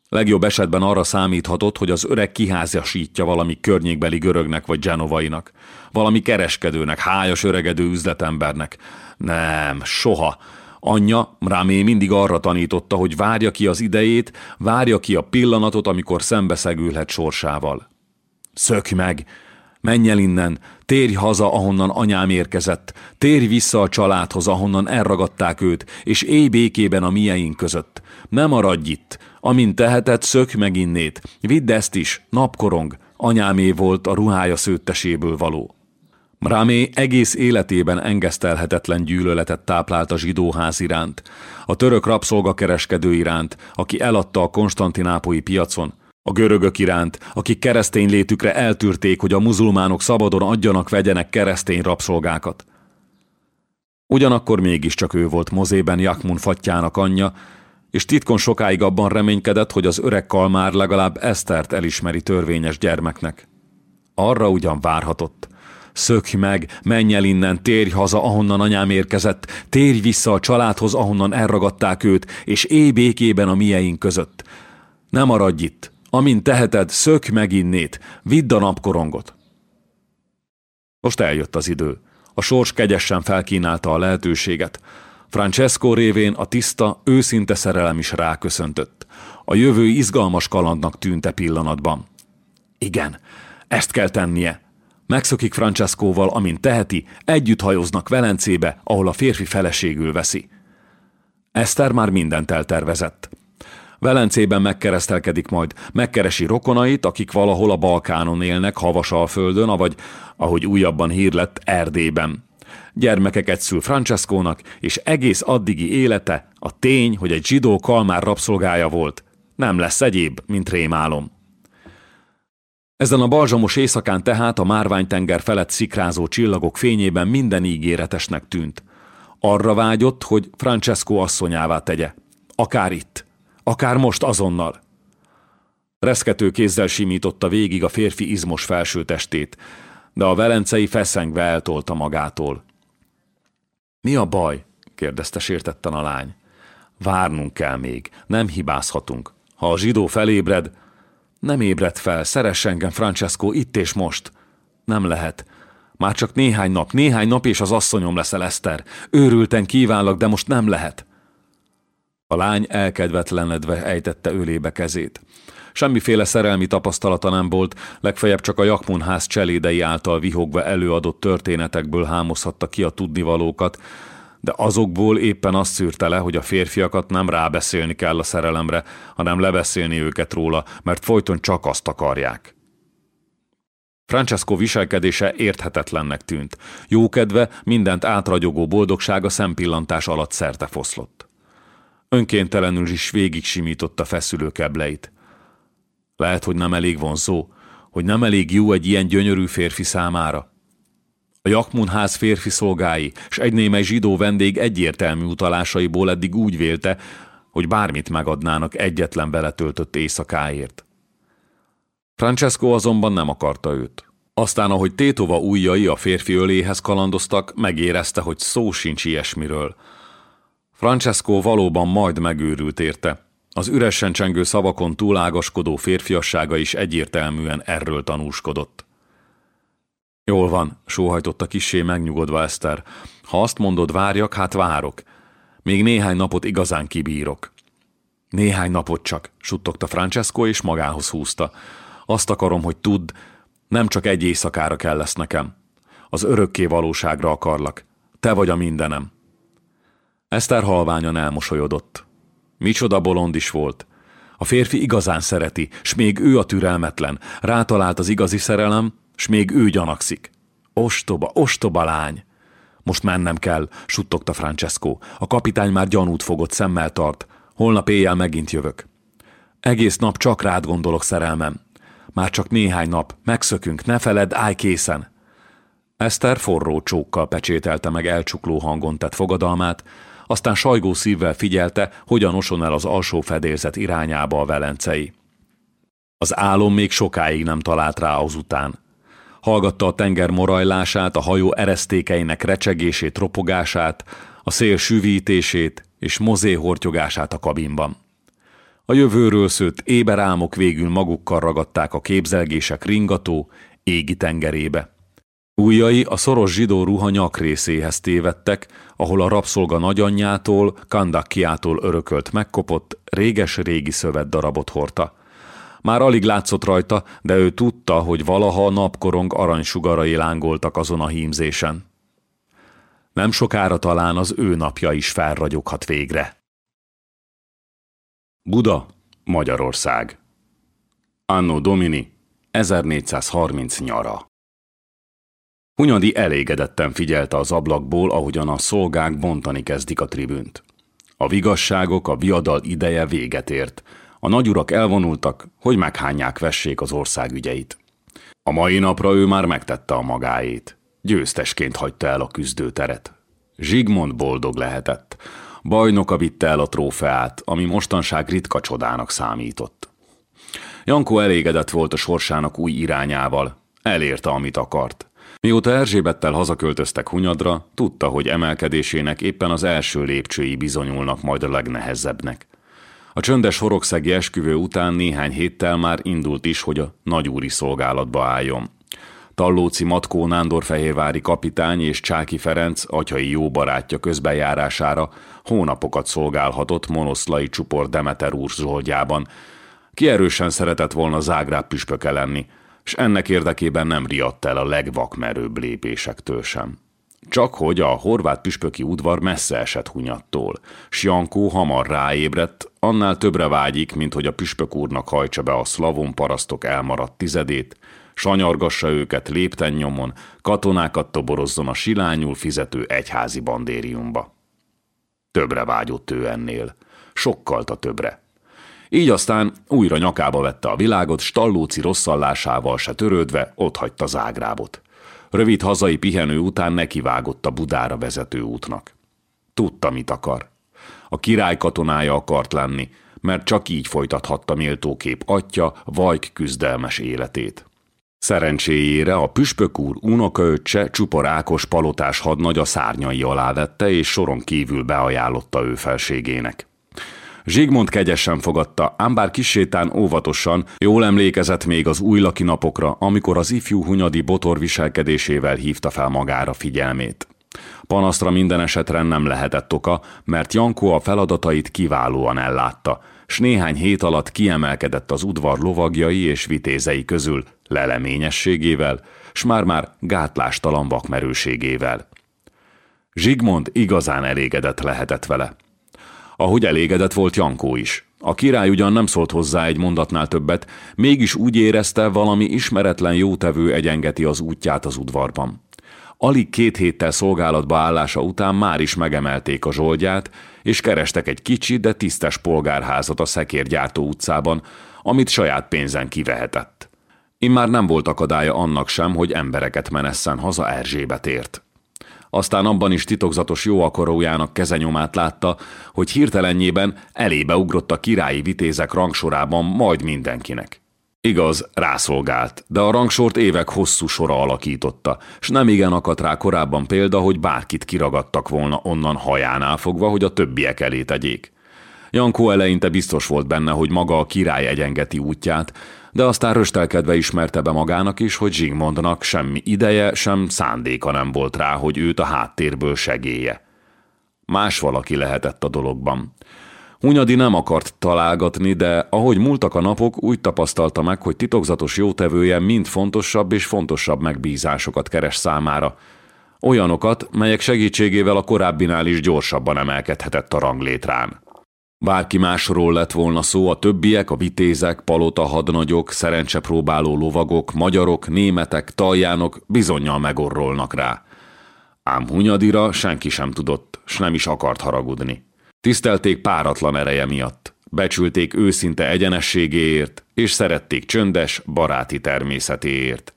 S1: Legjobb esetben arra számíthatott, hogy az öreg kiházasítja valami környékbeli görögnek vagy genovainak. Valami kereskedőnek, hájas öregedő üzletembernek. Nem, soha. Anyja, Rámé mindig arra tanította, hogy várja ki az idejét, várja ki a pillanatot, amikor szembeszegülhet sorsával. Szök meg! Menj el innen, térj haza, ahonnan anyám érkezett, térj vissza a családhoz, ahonnan elragadták őt, és élj békében a mieink között. Nem maradj itt, amint teheted, szök meg innét, vidd ezt is, napkorong, anyámé volt a ruhája szőtteséből való. Ramé egész életében engesztelhetetlen gyűlöletet táplált a zsidóház iránt, a török rabszolgakereskedő iránt, aki eladta a konstantinápolyi piacon, a görögök iránt, akik keresztény létükre eltűrték, hogy a muzulmánok szabadon adjanak vegyenek keresztény rabszolgákat. Ugyanakkor mégiscsak ő volt Mozében Jakmun fatjának anyja, és titkon sokáig abban reménykedett, hogy az öreg kalmár legalább Esztert elismeri törvényes gyermeknek. Arra ugyan várhatott. Szökj meg, menj el innen, térj haza, ahonnan anyám érkezett, térj vissza a családhoz, ahonnan elragadták őt, és élj békében a mieink között. Nem maradj itt, amint teheted, szök meg innét, vidd a napkorongot. Most eljött az idő. A sors kegyesen felkínálta a lehetőséget. Francesco révén a tiszta, őszinte szerelem is ráköszöntött. A jövő izgalmas kalandnak tűnte pillanatban. Igen, ezt kell tennie, Megszokik Francescóval, amint teheti, együtt hajóznak Velencébe, ahol a férfi feleségül veszi. Eszter már mindent eltervezett. Velencében megkeresztelkedik majd, megkeresi rokonait, akik valahol a Balkánon élnek, Havasalföldön, avagy, ahogy újabban hír lett, Erdélyben. Gyermekeket szül Francescónak, és egész addigi élete a tény, hogy egy zsidó kalmár rabszolgája volt. Nem lesz egyéb, mint rémálom. Ezen a balzsamos éjszakán tehát a márványtenger felett szikrázó csillagok fényében minden ígéretesnek tűnt. Arra vágyott, hogy Francesco asszonyává tegye. Akár itt, Akár most azonnal. Reszkető kézzel simította végig a férfi izmos felső testét, de a velencei feszengve eltolta magától. Mi a baj? kérdezte sértetten a lány. Várnunk kell még, nem hibázhatunk. Ha a zsidó felébred, nem ébred fel, szeress engem, Francesco, itt és most. Nem lehet. Már csak néhány nap, néhány nap és az asszonyom leszel, Eszter. Őrülten kívánlak, de most nem lehet. A lány elkedvetlenedve ejtette ölébe kezét. Semmiféle szerelmi tapasztalata nem volt, legfeljebb csak a Jakmun ház cselédei által vihogva előadott történetekből hámozhatta ki a tudnivalókat, de azokból éppen azt szűrte le, hogy a férfiakat nem rábeszélni kell a szerelemre, hanem lebeszélni őket róla, mert folyton csak azt akarják. Francesco viselkedése érthetetlennek tűnt. Jókedve, mindent átragyogó boldogsága szempillantás alatt szerte foszlott. Önkéntelenül is végig simította feszülő kebleit. Lehet, hogy nem elég vonzó, hogy nem elég jó egy ilyen gyönyörű férfi számára. A Jakmun ház férfi szolgái, és egy némely zsidó vendég egyértelmű utalásaiból eddig úgy vélte, hogy bármit megadnának egyetlen vele töltött éjszakáért. Francesco azonban nem akarta őt. Aztán, ahogy Tétova ujjai a férfi öléhez kalandoztak, megérezte, hogy szó sincs ilyesmiről. Francesco valóban majd megőrült érte. Az üresen csengő szavakon túlágaskodó férfiassága is egyértelműen erről tanúskodott. Jól van, sóhajtotta kissé megnyugodva Eszter. Ha azt mondod, várjak, hát várok. Még néhány napot igazán kibírok. Néhány napot csak, suttogta Francesco, és magához húzta. Azt akarom, hogy tudd, nem csak egy éjszakára kell lesz nekem. Az örökké valóságra akarlak. Te vagy a mindenem. Eszter halványan elmosolyodott. Micsoda bolond is volt. A férfi igazán szereti, s még ő a türelmetlen. Rátalált az igazi szerelem, s még ő gyanakszik. Ostoba, ostoba lány! Most mennem kell, suttogta Francesco. A kapitány már gyanút fogott, szemmel tart. Holnap éjjel megint jövök. Egész nap csak rád gondolok, szerelmem. Már csak néhány nap, megszökünk, ne feledd, állj készen. Eszter forró csókkal pecsételte meg elcsukló hangon tett fogadalmát, aztán sajgó szívvel figyelte, hogyan oson el az alsó fedélzet irányába a velencei. Az álom még sokáig nem talált rá azután. Hallgatta a tenger morajlását, a hajó eresztékeinek recsegését, ropogását, a szél süvítését és mozé hortyogását a kabinban. A jövőről szőtt éberálmok végül magukkal ragadták a képzelgések ringató, égi tengerébe. Újjai a szoros zsidó ruha nyakrészéhez tévedtek, ahol a rabszolga nagyanyjától, Kandakkiától örökölt megkopott, réges-régi szövet darabot hordta. Már alig látszott rajta, de ő tudta, hogy valaha napkorong aranysugarai lángoltak azon a hímzésen. Nem sokára talán az ő napja is felragyoghat végre. Buda, Magyarország. Anno Domini, 1430 nyara. Hunyadi elégedetten figyelte az ablakból, ahogyan a szolgák bontani kezdik a tribünt. A vigasságok, a viadal ideje véget ért. A nagyurak elvonultak, hogy meghányják vessék az ország ügyeit. A mai napra ő már megtette a magáét. Győztesként hagyta el a küzdőteret. Zsigmond boldog lehetett. Bajnoka vitte el a trófeát, ami mostanság ritka csodának számított. Jankó elégedett volt a sorsának új irányával. Elérte, amit akart. Mióta Erzsébettel hazaköltöztek Hunyadra, tudta, hogy emelkedésének éppen az első lépcsői bizonyulnak majd a legnehezebbnek. A csöndes horogszegi esküvő után néhány héttel már indult is, hogy a nagyúri szolgálatba álljon. Tallóci Matkó Nándorfehérvári kapitány és Csáki Ferenc, atyai jó barátja közbenjárására hónapokat szolgálhatott monoszlai csupor Demeter úr zsoldjában. Ki erősen szeretett volna Zágráb püspöke lenni, s ennek érdekében nem riadt el a legvakmerőbb lépésektől sem. Csak hogy a horvát püspöki udvar messze esett hunyattól, s Jankó hamar ráébredt, annál többre vágyik, mint hogy a püspök úrnak hajtsa be a szlavon parasztok elmaradt tizedét, sanyargassa őket lépten nyomon, katonákat toborozzon a silányul fizető egyházi bandériumba. Többre vágyott ő ennél, sokkal a többre. Így aztán újra nyakába vette a világot, Stallóci rosszallásával se törődve ott hagyta Zágrábot. Rövid hazai pihenő után nekivágott a Budára vezető útnak. Tudta, mit akar. A király katonája akart lenni, mert csak így folytathatta méltókép atya vajk küzdelmes életét. Szerencséjére a püspök úr unokaöccse csuporákos palotás hadnagy a szárnyai alá vette, és soron kívül beajánlotta ő felségének. Zsigmond kegyesen fogadta, ám bár kisétán óvatosan, jól emlékezett még az újlaki napokra, amikor az ifjú Hunyadi botor viselkedésével hívta fel magára figyelmét. Panasztra minden esetre nem lehetett oka, mert Jankó a feladatait kiválóan ellátta, s néhány hét alatt kiemelkedett az udvar lovagjai és vitézei közül leleményességével, s már-már gátlástalan vakmerőségével. Zsigmond igazán elégedett lehetett vele. Ahogy elégedett volt Jankó is. A király ugyan nem szólt hozzá egy mondatnál többet, mégis úgy érezte, valami ismeretlen jótevő egyengeti az útját az udvarban. Alig két héttel szolgálatba állása után már is megemelték a zsoldját, és kerestek egy kicsi, de tisztes polgárházat a Szekérgyártó utcában, amit saját pénzen kivehetett. Immár nem volt akadálya annak sem, hogy embereket menesszen haza Erzsébetért. Aztán abban is titokzatos jó akarójának kezenyomát látta, hogy hirtelenjében elébe ugrott a királyi vitézek rangsorában majd mindenkinek. Igaz, rászolgált, de a rangsort évek hosszú sora alakította, s nem igen akadt rá korábban példa, hogy bárkit kiragadtak volna onnan hajánál fogva, hogy a többiek elé tegyék. Jankó eleinte biztos volt benne, hogy maga a király egyengeti útját, de aztán röstelkedve ismerte be magának is, hogy Zsigmondnak semmi ideje, sem szándéka nem volt rá, hogy őt a háttérből segélye. Más valaki lehetett a dologban. Hunyadi nem akart találgatni, de ahogy múltak a napok, úgy tapasztalta meg, hogy titokzatos jótevője mind fontosabb és fontosabb megbízásokat keres számára. Olyanokat, melyek segítségével a korábbinál is gyorsabban emelkedhetett a ranglétrán. Bárki másról lett volna szó, a többiek, a vitézek, palota hadnagyok, szerencsepróbáló lovagok, magyarok, németek, taljánok bizonyal megorrolnak rá. Ám Hunyadira senki sem tudott, s nem is akart haragudni. Tisztelték páratlan ereje miatt, becsülték őszinte egyenességéért, és szerették csöndes, baráti természetéért.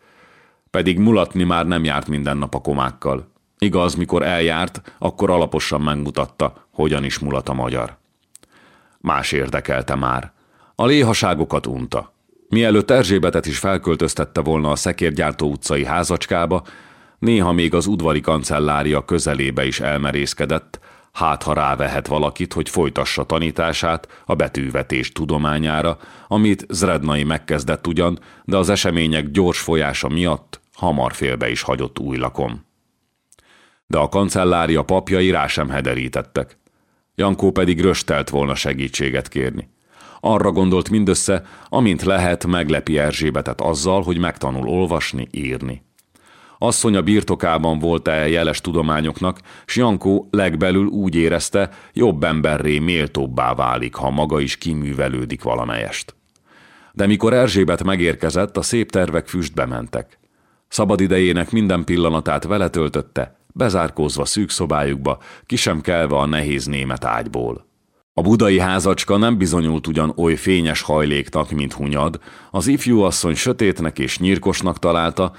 S1: Pedig mulatni már nem járt minden nap a komákkal. Igaz, mikor eljárt, akkor alaposan megmutatta, hogyan is mulat a magyar. Más érdekelte már. A léhaságokat unta. Mielőtt Erzsébetet is felköltöztette volna a Szekérgyártó utcai házacskába, néha még az udvari kancellária közelébe is elmerészkedett, hát ha rávehet valakit, hogy folytassa tanítását a betűvetés tudományára, amit Zrednai megkezdett ugyan, de az események gyors folyása miatt hamar félbe is hagyott új lakom. De a kancellária papjai rá sem hederítettek. Jankó pedig röstelt volna segítséget kérni. Arra gondolt mindössze, amint lehet, meglepi Erzsébetet azzal, hogy megtanul olvasni, írni. Asszonya birtokában volt-e jeles tudományoknak, s Jankó legbelül úgy érezte, jobb emberré méltóbbá válik, ha maga is kiművelődik valamelyest. De mikor Erzsébet megérkezett, a szép tervek füstbe mentek. Szabadidejének minden pillanatát vele töltötte, bezárkózva szűk szobájukba, ki sem kelve a nehéz német ágyból. A budai házacska nem bizonyult ugyan oly fényes hajléknak, mint Hunyad, az ifjú asszony sötétnek és nyírkosnak találta,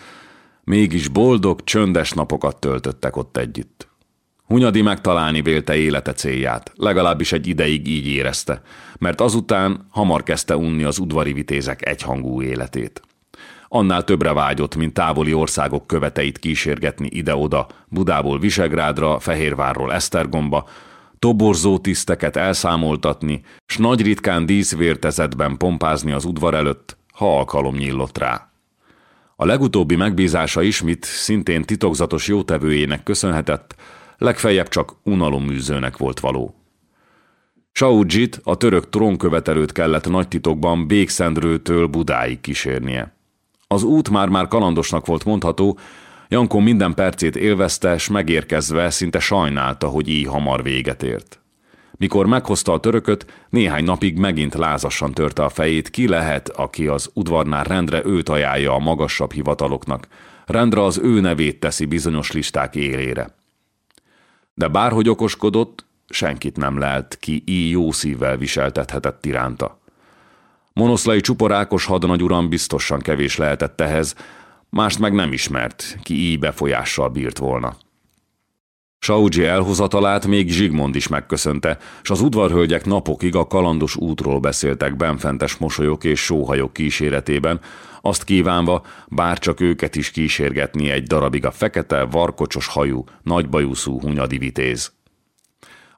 S1: mégis boldog, csöndes napokat töltöttek ott együtt. Hunyadi megtalálni vélte élete célját, legalábbis egy ideig így érezte, mert azután hamar kezdte unni az udvari vitézek egyhangú életét annál többre vágyott, mint távoli országok követeit kísérgetni ide-oda, Budából Visegrádra, Fehérvárról Esztergomba, toborzó tiszteket elszámoltatni, s nagy ritkán díszvértezetben pompázni az udvar előtt, ha alkalom nyílott rá. A legutóbbi megbízása ismit szintén titokzatos jótevőjének köszönhetett, legfeljebb csak unaloműzőnek volt való. Saujit, a török trónkövetelőt kellett nagy titokban Békszendrőtől Budáig kísérnie. Az út már-már kalandosnak volt mondható, Jankó minden percét élvezte, s megérkezve szinte sajnálta, hogy így hamar véget ért. Mikor meghozta a törököt, néhány napig megint lázasan törte a fejét, ki lehet, aki az udvarnál rendre őt ajánlja a magasabb hivataloknak, rendre az ő nevét teszi bizonyos listák élére. De bárhogy okoskodott, senkit nem lelt, ki így jó szívvel viseltethetett iránta. Monoszlai csuporákos hadnagyuram biztosan kevés lehetett ehhez, mást meg nem ismert, ki így befolyással bírt volna. Sauji elhozatalát még Zsigmond is megköszönte, s az udvarhölgyek napokig a kalandos útról beszéltek benfentes mosolyok és sóhajok kíséretében, azt kívánva, bár csak őket is kísérgetni egy darabig a fekete, varkocsos hajú, nagybajuszú hunyadi vitéz.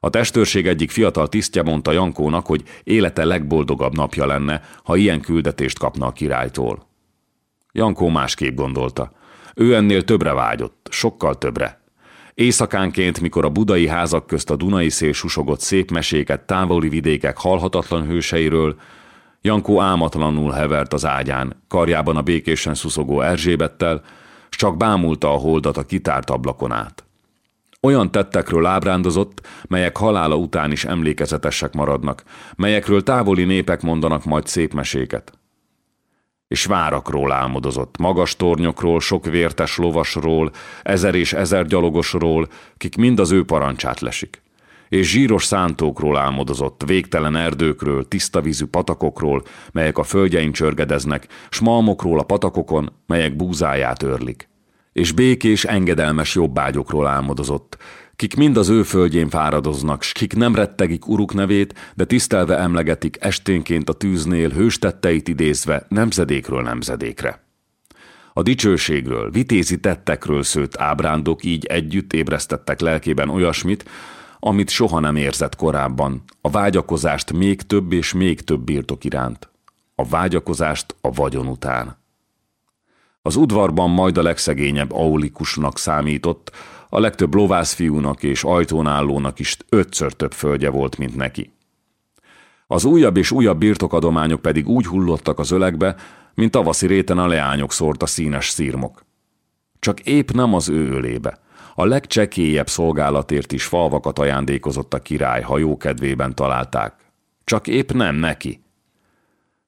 S1: A testőrség egyik fiatal tisztje mondta Jankónak, hogy élete legboldogabb napja lenne, ha ilyen küldetést kapna a királytól. Jankó másképp gondolta. Ő ennél többre vágyott, sokkal többre. Éjszakánként, mikor a budai házak közt a Dunai szél susogott szép meséket távoli vidékek halhatatlan hőseiről, Jankó álmatlanul hevert az ágyán, karjában a békésen szuszogó Erzsébettel, s csak bámulta a holdat a kitárt ablakon át. Olyan tettekről ábrándozott, melyek halála után is emlékezetesek maradnak, melyekről távoli népek mondanak majd szép meséket. És várakról álmodozott, magas tornyokról, sok vértes lovasról, ezer és ezer gyalogosról, kik mind az ő parancsát lesik és zsíros szántókról álmodozott, végtelen erdőkről, tiszta vízű patakokról, melyek a földjein csörgedeznek, s malmokról a patakokon, melyek búzáját örlik. És békés, engedelmes jobbágyokról álmodozott, kik mind az ő földjén fáradoznak, s kik nem rettegik uruk nevét, de tisztelve emlegetik esténként a tűznél hőstetteit idézve nemzedékről nemzedékre. A dicsőségről, vitézi tettekről szőtt ábrándok így együtt ébresztettek lelkében olyasmit, amit soha nem érzett korábban, a vágyakozást még több és még több birtok iránt, a vágyakozást a vagyon után. Az udvarban majd a legszegényebb aulikusnak számított, a legtöbb lovászfiúnak és ajtónállónak is ötször több földje volt, mint neki. Az újabb és újabb birtokadományok pedig úgy hullottak az ölegbe, mint tavaszi réten a leányok szórt a színes szírmok. Csak épp nem az ő ölébe – a legcsekélyebb szolgálatért is falvakat ajándékozott a király, ha jó kedvében találták. Csak épp nem neki.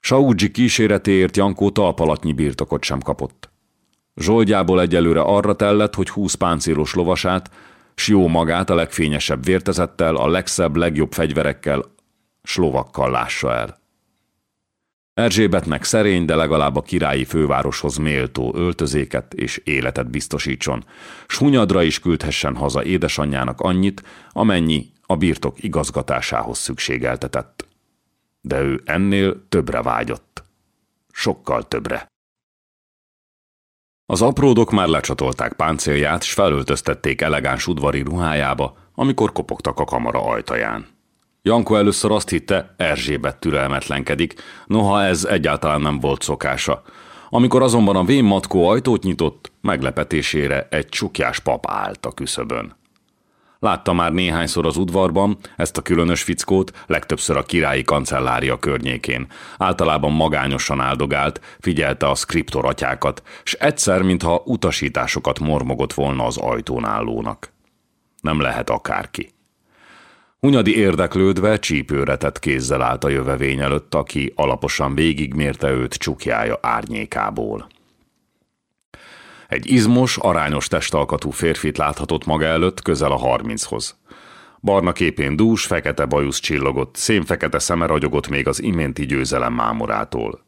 S1: Saudzsi kíséretéért Jankó talpalatnyi birtokot sem kapott. Zsoldjából egyelőre arra tellett, hogy húsz páncélos lovasát, s jó magát a legfényesebb vértezettel, a legszebb, legjobb fegyverekkel, slovakkal lássa el. Erzsébetnek szerény, de legalább a királyi fővároshoz méltó öltözéket és életet biztosítson, s Hunyadra is küldhessen haza édesanyjának annyit, amennyi a birtok igazgatásához szükségeltetett. De ő ennél többre vágyott. Sokkal többre. Az apródok már lecsatolták páncélját, s felöltöztették elegáns udvari ruhájába, amikor kopogtak a kamara ajtaján. Janko először azt hitte, Erzsébet türelmetlenkedik, noha ez egyáltalán nem volt szokása. Amikor azonban a vén matkó ajtót nyitott, meglepetésére egy csukjás pap állt a küszöbön. Látta már néhányszor az udvarban ezt a különös fickót, legtöbbször a királyi kancellária környékén. Általában magányosan áldogált, figyelte a skriptoratyákat, s egyszer, mintha utasításokat mormogott volna az ajtón állónak. Nem lehet akárki. Hunyadi érdeklődve csípőre tett kézzel állt a jövevény előtt, aki alaposan végigmérte őt csukjája árnyékából. Egy izmos, arányos testalkatú férfit láthatott maga előtt közel a harminchoz. Barna képén dús, fekete bajusz csillogott, szénfekete szeme ragyogott még az iménti győzelem mámorától.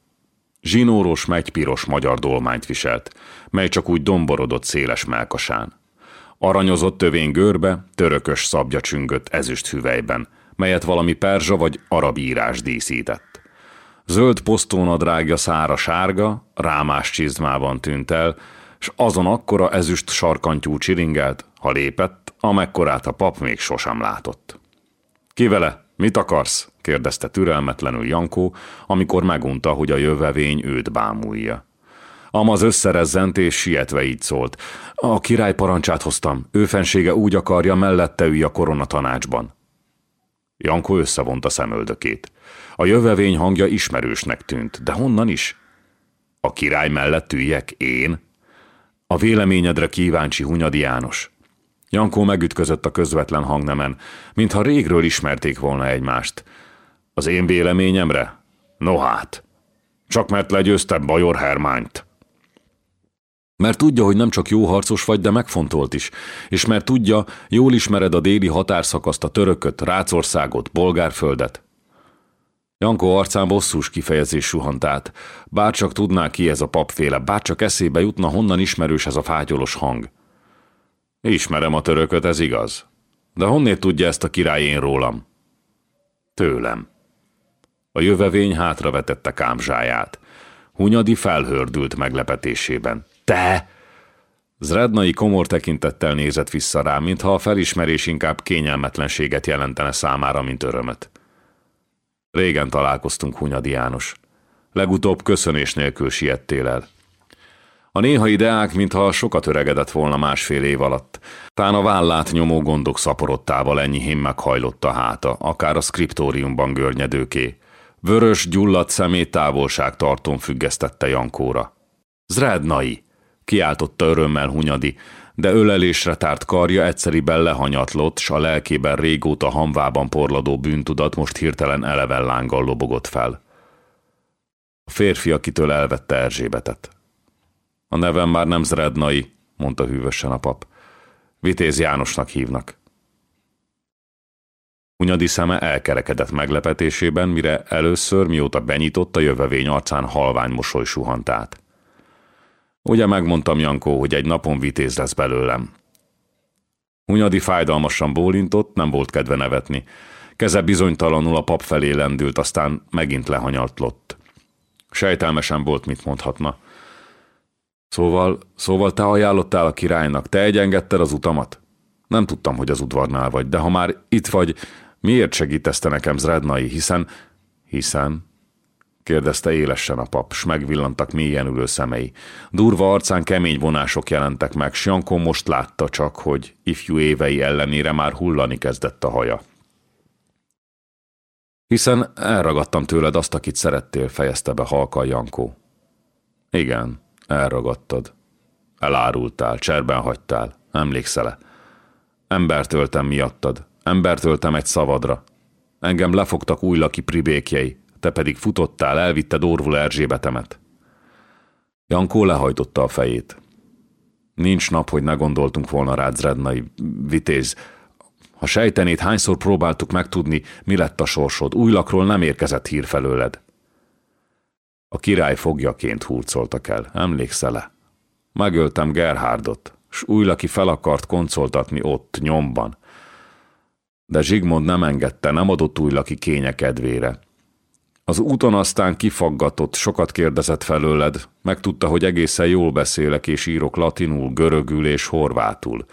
S1: Zsinóros, megypiros magyar dolmányt viselt, mely csak úgy domborodott széles melkasán. Aranyozott tövén görbe, törökös szabja csüngött ezüst hüvelyben, melyet valami perzsa vagy arab írás díszített. Zöld posztónadrágja szára sárga, rámás csizmában tűnt el, s azon akkora ezüst sarkantyú csiringelt, ha lépett, amekkorát a pap még sosem látott. Ki? Mit akarsz? kérdezte türelmetlenül Jankó, amikor megunta, hogy a jövevény őt bámulja. Amaz összerezzent és sietve így szólt. A király parancsát hoztam. Ő fensége úgy akarja, mellette ülj a korona tanácsban. Janko összevonta szemöldökét. A jövevény hangja ismerősnek tűnt, de honnan is? A király mellett üljek én? A véleményedre kíváncsi Hunyadi János. Jankó megütközött a közvetlen hangnemen, mintha régről ismerték volna egymást. Az én véleményemre? No hát, csak mert legyőztem Bajor Hermányt. Mert tudja, hogy nem csak jó harcos vagy, de megfontolt is. És mert tudja, jól ismered a déli határszakaszt, a törököt, Rácországot, Bolgárföldet. Jankó arcán bosszús kifejezés suhant át. Bárcsak tudná ki ez a papféle, bárcsak eszébe jutna, honnan ismerős ez a fátyolos hang. Ismerem a törököt, ez igaz. De honnét tudja ezt a király én rólam? Tőlem. A jövevény hátravetette kámzsáját. Hunyadi felhördült meglepetésében. Te! Zrednai komor tekintettel nézett vissza rá, mintha a felismerés inkább kényelmetlenséget jelentene számára, mint örömöt. Régen találkoztunk, Hunyadi János. Legutóbb köszönés nélkül siettél el. A néhai deák, mintha sokat öregedett volna másfél év alatt. Tán a vállát nyomó gondok szaporodtával enyhén meghajlott a háta, akár a skriptóriumban görnyedőké. Vörös, gyulladt szemét távolságtartón függesztette Jankóra. Zrednai! kiáltotta örömmel Hunyadi, de ölelésre tárt karja egyszeriben lehanyatlott, s a lelkében régóta hamvában porladó bűntudat most hirtelen eleven lánggal lobogott fel. A férfi, akitől elvette Erzsébetet. A nevem már nem Zrednai, mondta hűvösen a pap. Vitéz Jánosnak hívnak. Hunyadi szeme elkerekedett meglepetésében, mire először, mióta benyitotta jövevény arcán halvány mosoly suhant át. Ugye megmondtam, Jankó, hogy egy napon vitéz lesz belőlem. Hunyadi fájdalmasan bólintott, nem volt kedve nevetni. Keze bizonytalanul a pap felé lendült, aztán megint lehanyaltlott. Sejtelmesen volt, mit mondhatna. Szóval, szóval te ajánlottál a királynak, te egyengedted az utamat? Nem tudtam, hogy az udvarnál vagy, de ha már itt vagy, miért segítesz te nekem, Zrednai, hiszen... Hiszen... kérdezte élesen a pap, s megvillantak mélyen ülő szemei. Durva arcán kemény vonások jelentek meg, s Jankó most látta csak, hogy ifjú évei ellenére már hullani kezdett a haja. Hiszen elragadtam tőled azt, akit szerettél, fejezte be halka Jankó. Igen, Elragadtad. Elárultál, cserben hagytál. Emlékszel-e? Embert öltem miattad. Embert öltem egy szavadra. Engem lefogtak új laki pribékjei, te pedig futottál, elvitted Orvul Erzsébetemet. Jankó lehajtotta a fejét. Nincs nap, hogy ne gondoltunk volna rád, Zrednai, vitéz. Ha sejtenéd, hányszor próbáltuk megtudni, mi lett a sorsod, újlakról nem érkezett hír felőled. A király fogjaként hurcoltak el, emlékszel-e? Megöltem Gerhardot, s újlaki fel akart koncoltatni ott, nyomban. De Zsigmond nem engedte, nem adott újlaki kénye kedvére. Az úton aztán kifaggatott, sokat kérdezett felőled, megtudta, hogy egészen jól beszélek és írok latinul, görögül és horvátul.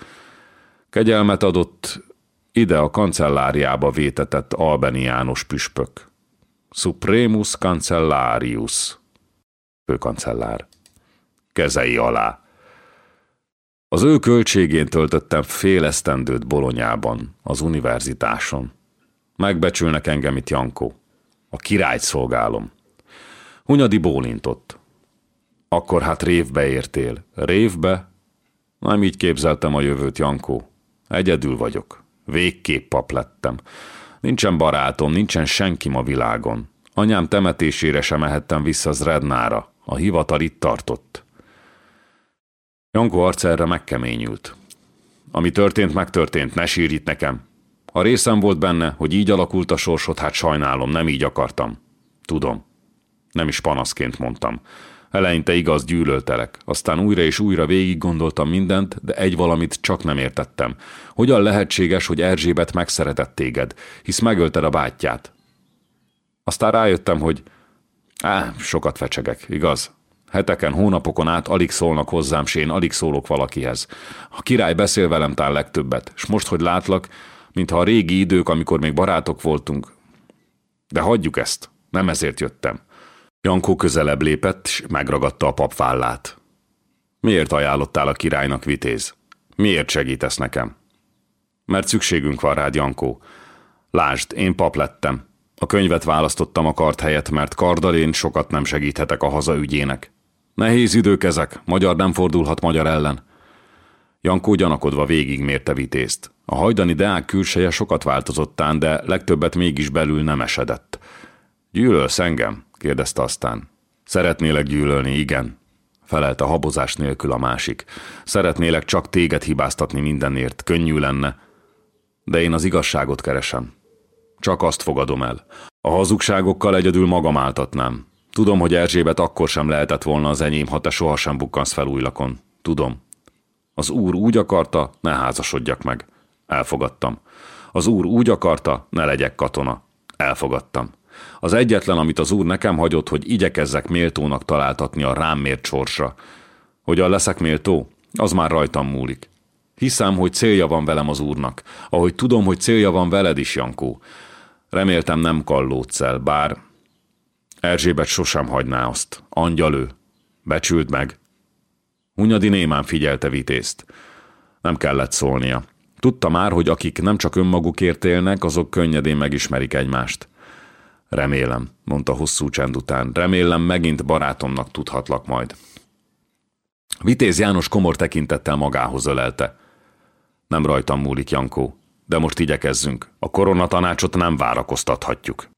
S1: Kegyelmet adott, ide a kancelláriába vétetett Albeni János püspök. Supremus Cancellarius, főkancellár, kezei alá. Az ő költségén töltöttem fél esztendőt Bolonyában, az univerzitáson. Megbecsülnek engem itt, Jankó. A királyt szolgálom. Hunyadi bólintott. Akkor hát révbe értél. Révbe? Nem így képzeltem a jövőt, Jankó. Egyedül vagyok. Végképp pap lettem. Nincsen barátom, nincsen senkim a világon. Anyám temetésére sem mehettem vissza Zrednára. A hivatal itt tartott. Janko arca erre megkeményült. Ami történt, megtörtént, ne sírj itt nekem. A részem volt benne, hogy így alakult a sorsod, hát sajnálom, nem így akartam. Tudom. Nem is panaszként mondtam. Eleinte igaz gyűlöltelek, aztán újra és újra végig gondoltam mindent, de egy valamit csak nem értettem. Hogyan lehetséges, hogy Erzsébet megszeretett téged, hisz megölted a bátyját? Aztán rájöttem, hogy á, sokat fecsegek, igaz? Heteken, hónapokon át alig szólnak hozzám, s én alig szólok valakihez. A király beszél velem tán legtöbbet, és most, hogy látlak, mintha a régi idők, amikor még barátok voltunk. De hagyjuk ezt, nem ezért jöttem. Jankó közelebb lépett, és megragadta a pap vállát. Miért ajánlottál a királynak, vitéz? Miért segítesz nekem? Mert szükségünk van rád, Jankó. Lásd, én pap lettem. A könyvet választottam a kart helyett, mert karddal én sokat nem segíthetek a haza ügyének. Nehéz idők ezek, magyar nem fordulhat magyar ellen. Jankó gyanakodva végigmérte vitézt. A hajdani deák külseje sokat változottán, de legtöbbet mégis belül nem esedett. Gyűlölsz engem? kérdezte aztán. Szeretnélek gyűlölni, igen, felelte habozás nélkül a másik. Szeretnélek csak téged hibáztatni mindenért, könnyű lenne. De én az igazságot keresem. Csak azt fogadom el. A hazugságokkal egyedül magam áltatnám. Tudom, hogy Erzsébet akkor sem lehetett volna az enyém, ha te sohasem bukkansz fel újlakon. Tudom. Az úr úgy akarta, ne házasodjak meg. Elfogadtam. Az úr úgy akarta, ne legyek katona. Elfogadtam. Az egyetlen, amit az úr nekem hagyott, hogy igyekezzek méltónak találtatni a rám mért sorsra. Hogyan leszek méltó? Az már rajtam múlik. Hiszem, hogy célja van velem az úrnak, ahogy tudom, hogy célja van veled is, Jankó. Reméltem nem kallótszel, bár Erzsébet sosem hagyná azt. Angyal ő. Becsült meg. Hunyadi némán figyelte vitézt. Nem kellett szólnia. Tudta már, hogy akik nem csak önmagukért élnek, azok könnyedén megismerik egymást. Remélem, mondta hosszú csend után. Remélem megint barátomnak tudhatlak majd. Vitéz János komor tekintettel magához ölelte. Nem rajtam múlik, Jankó, de most igyekezzünk. A koronatanácsot nem várakoztathatjuk.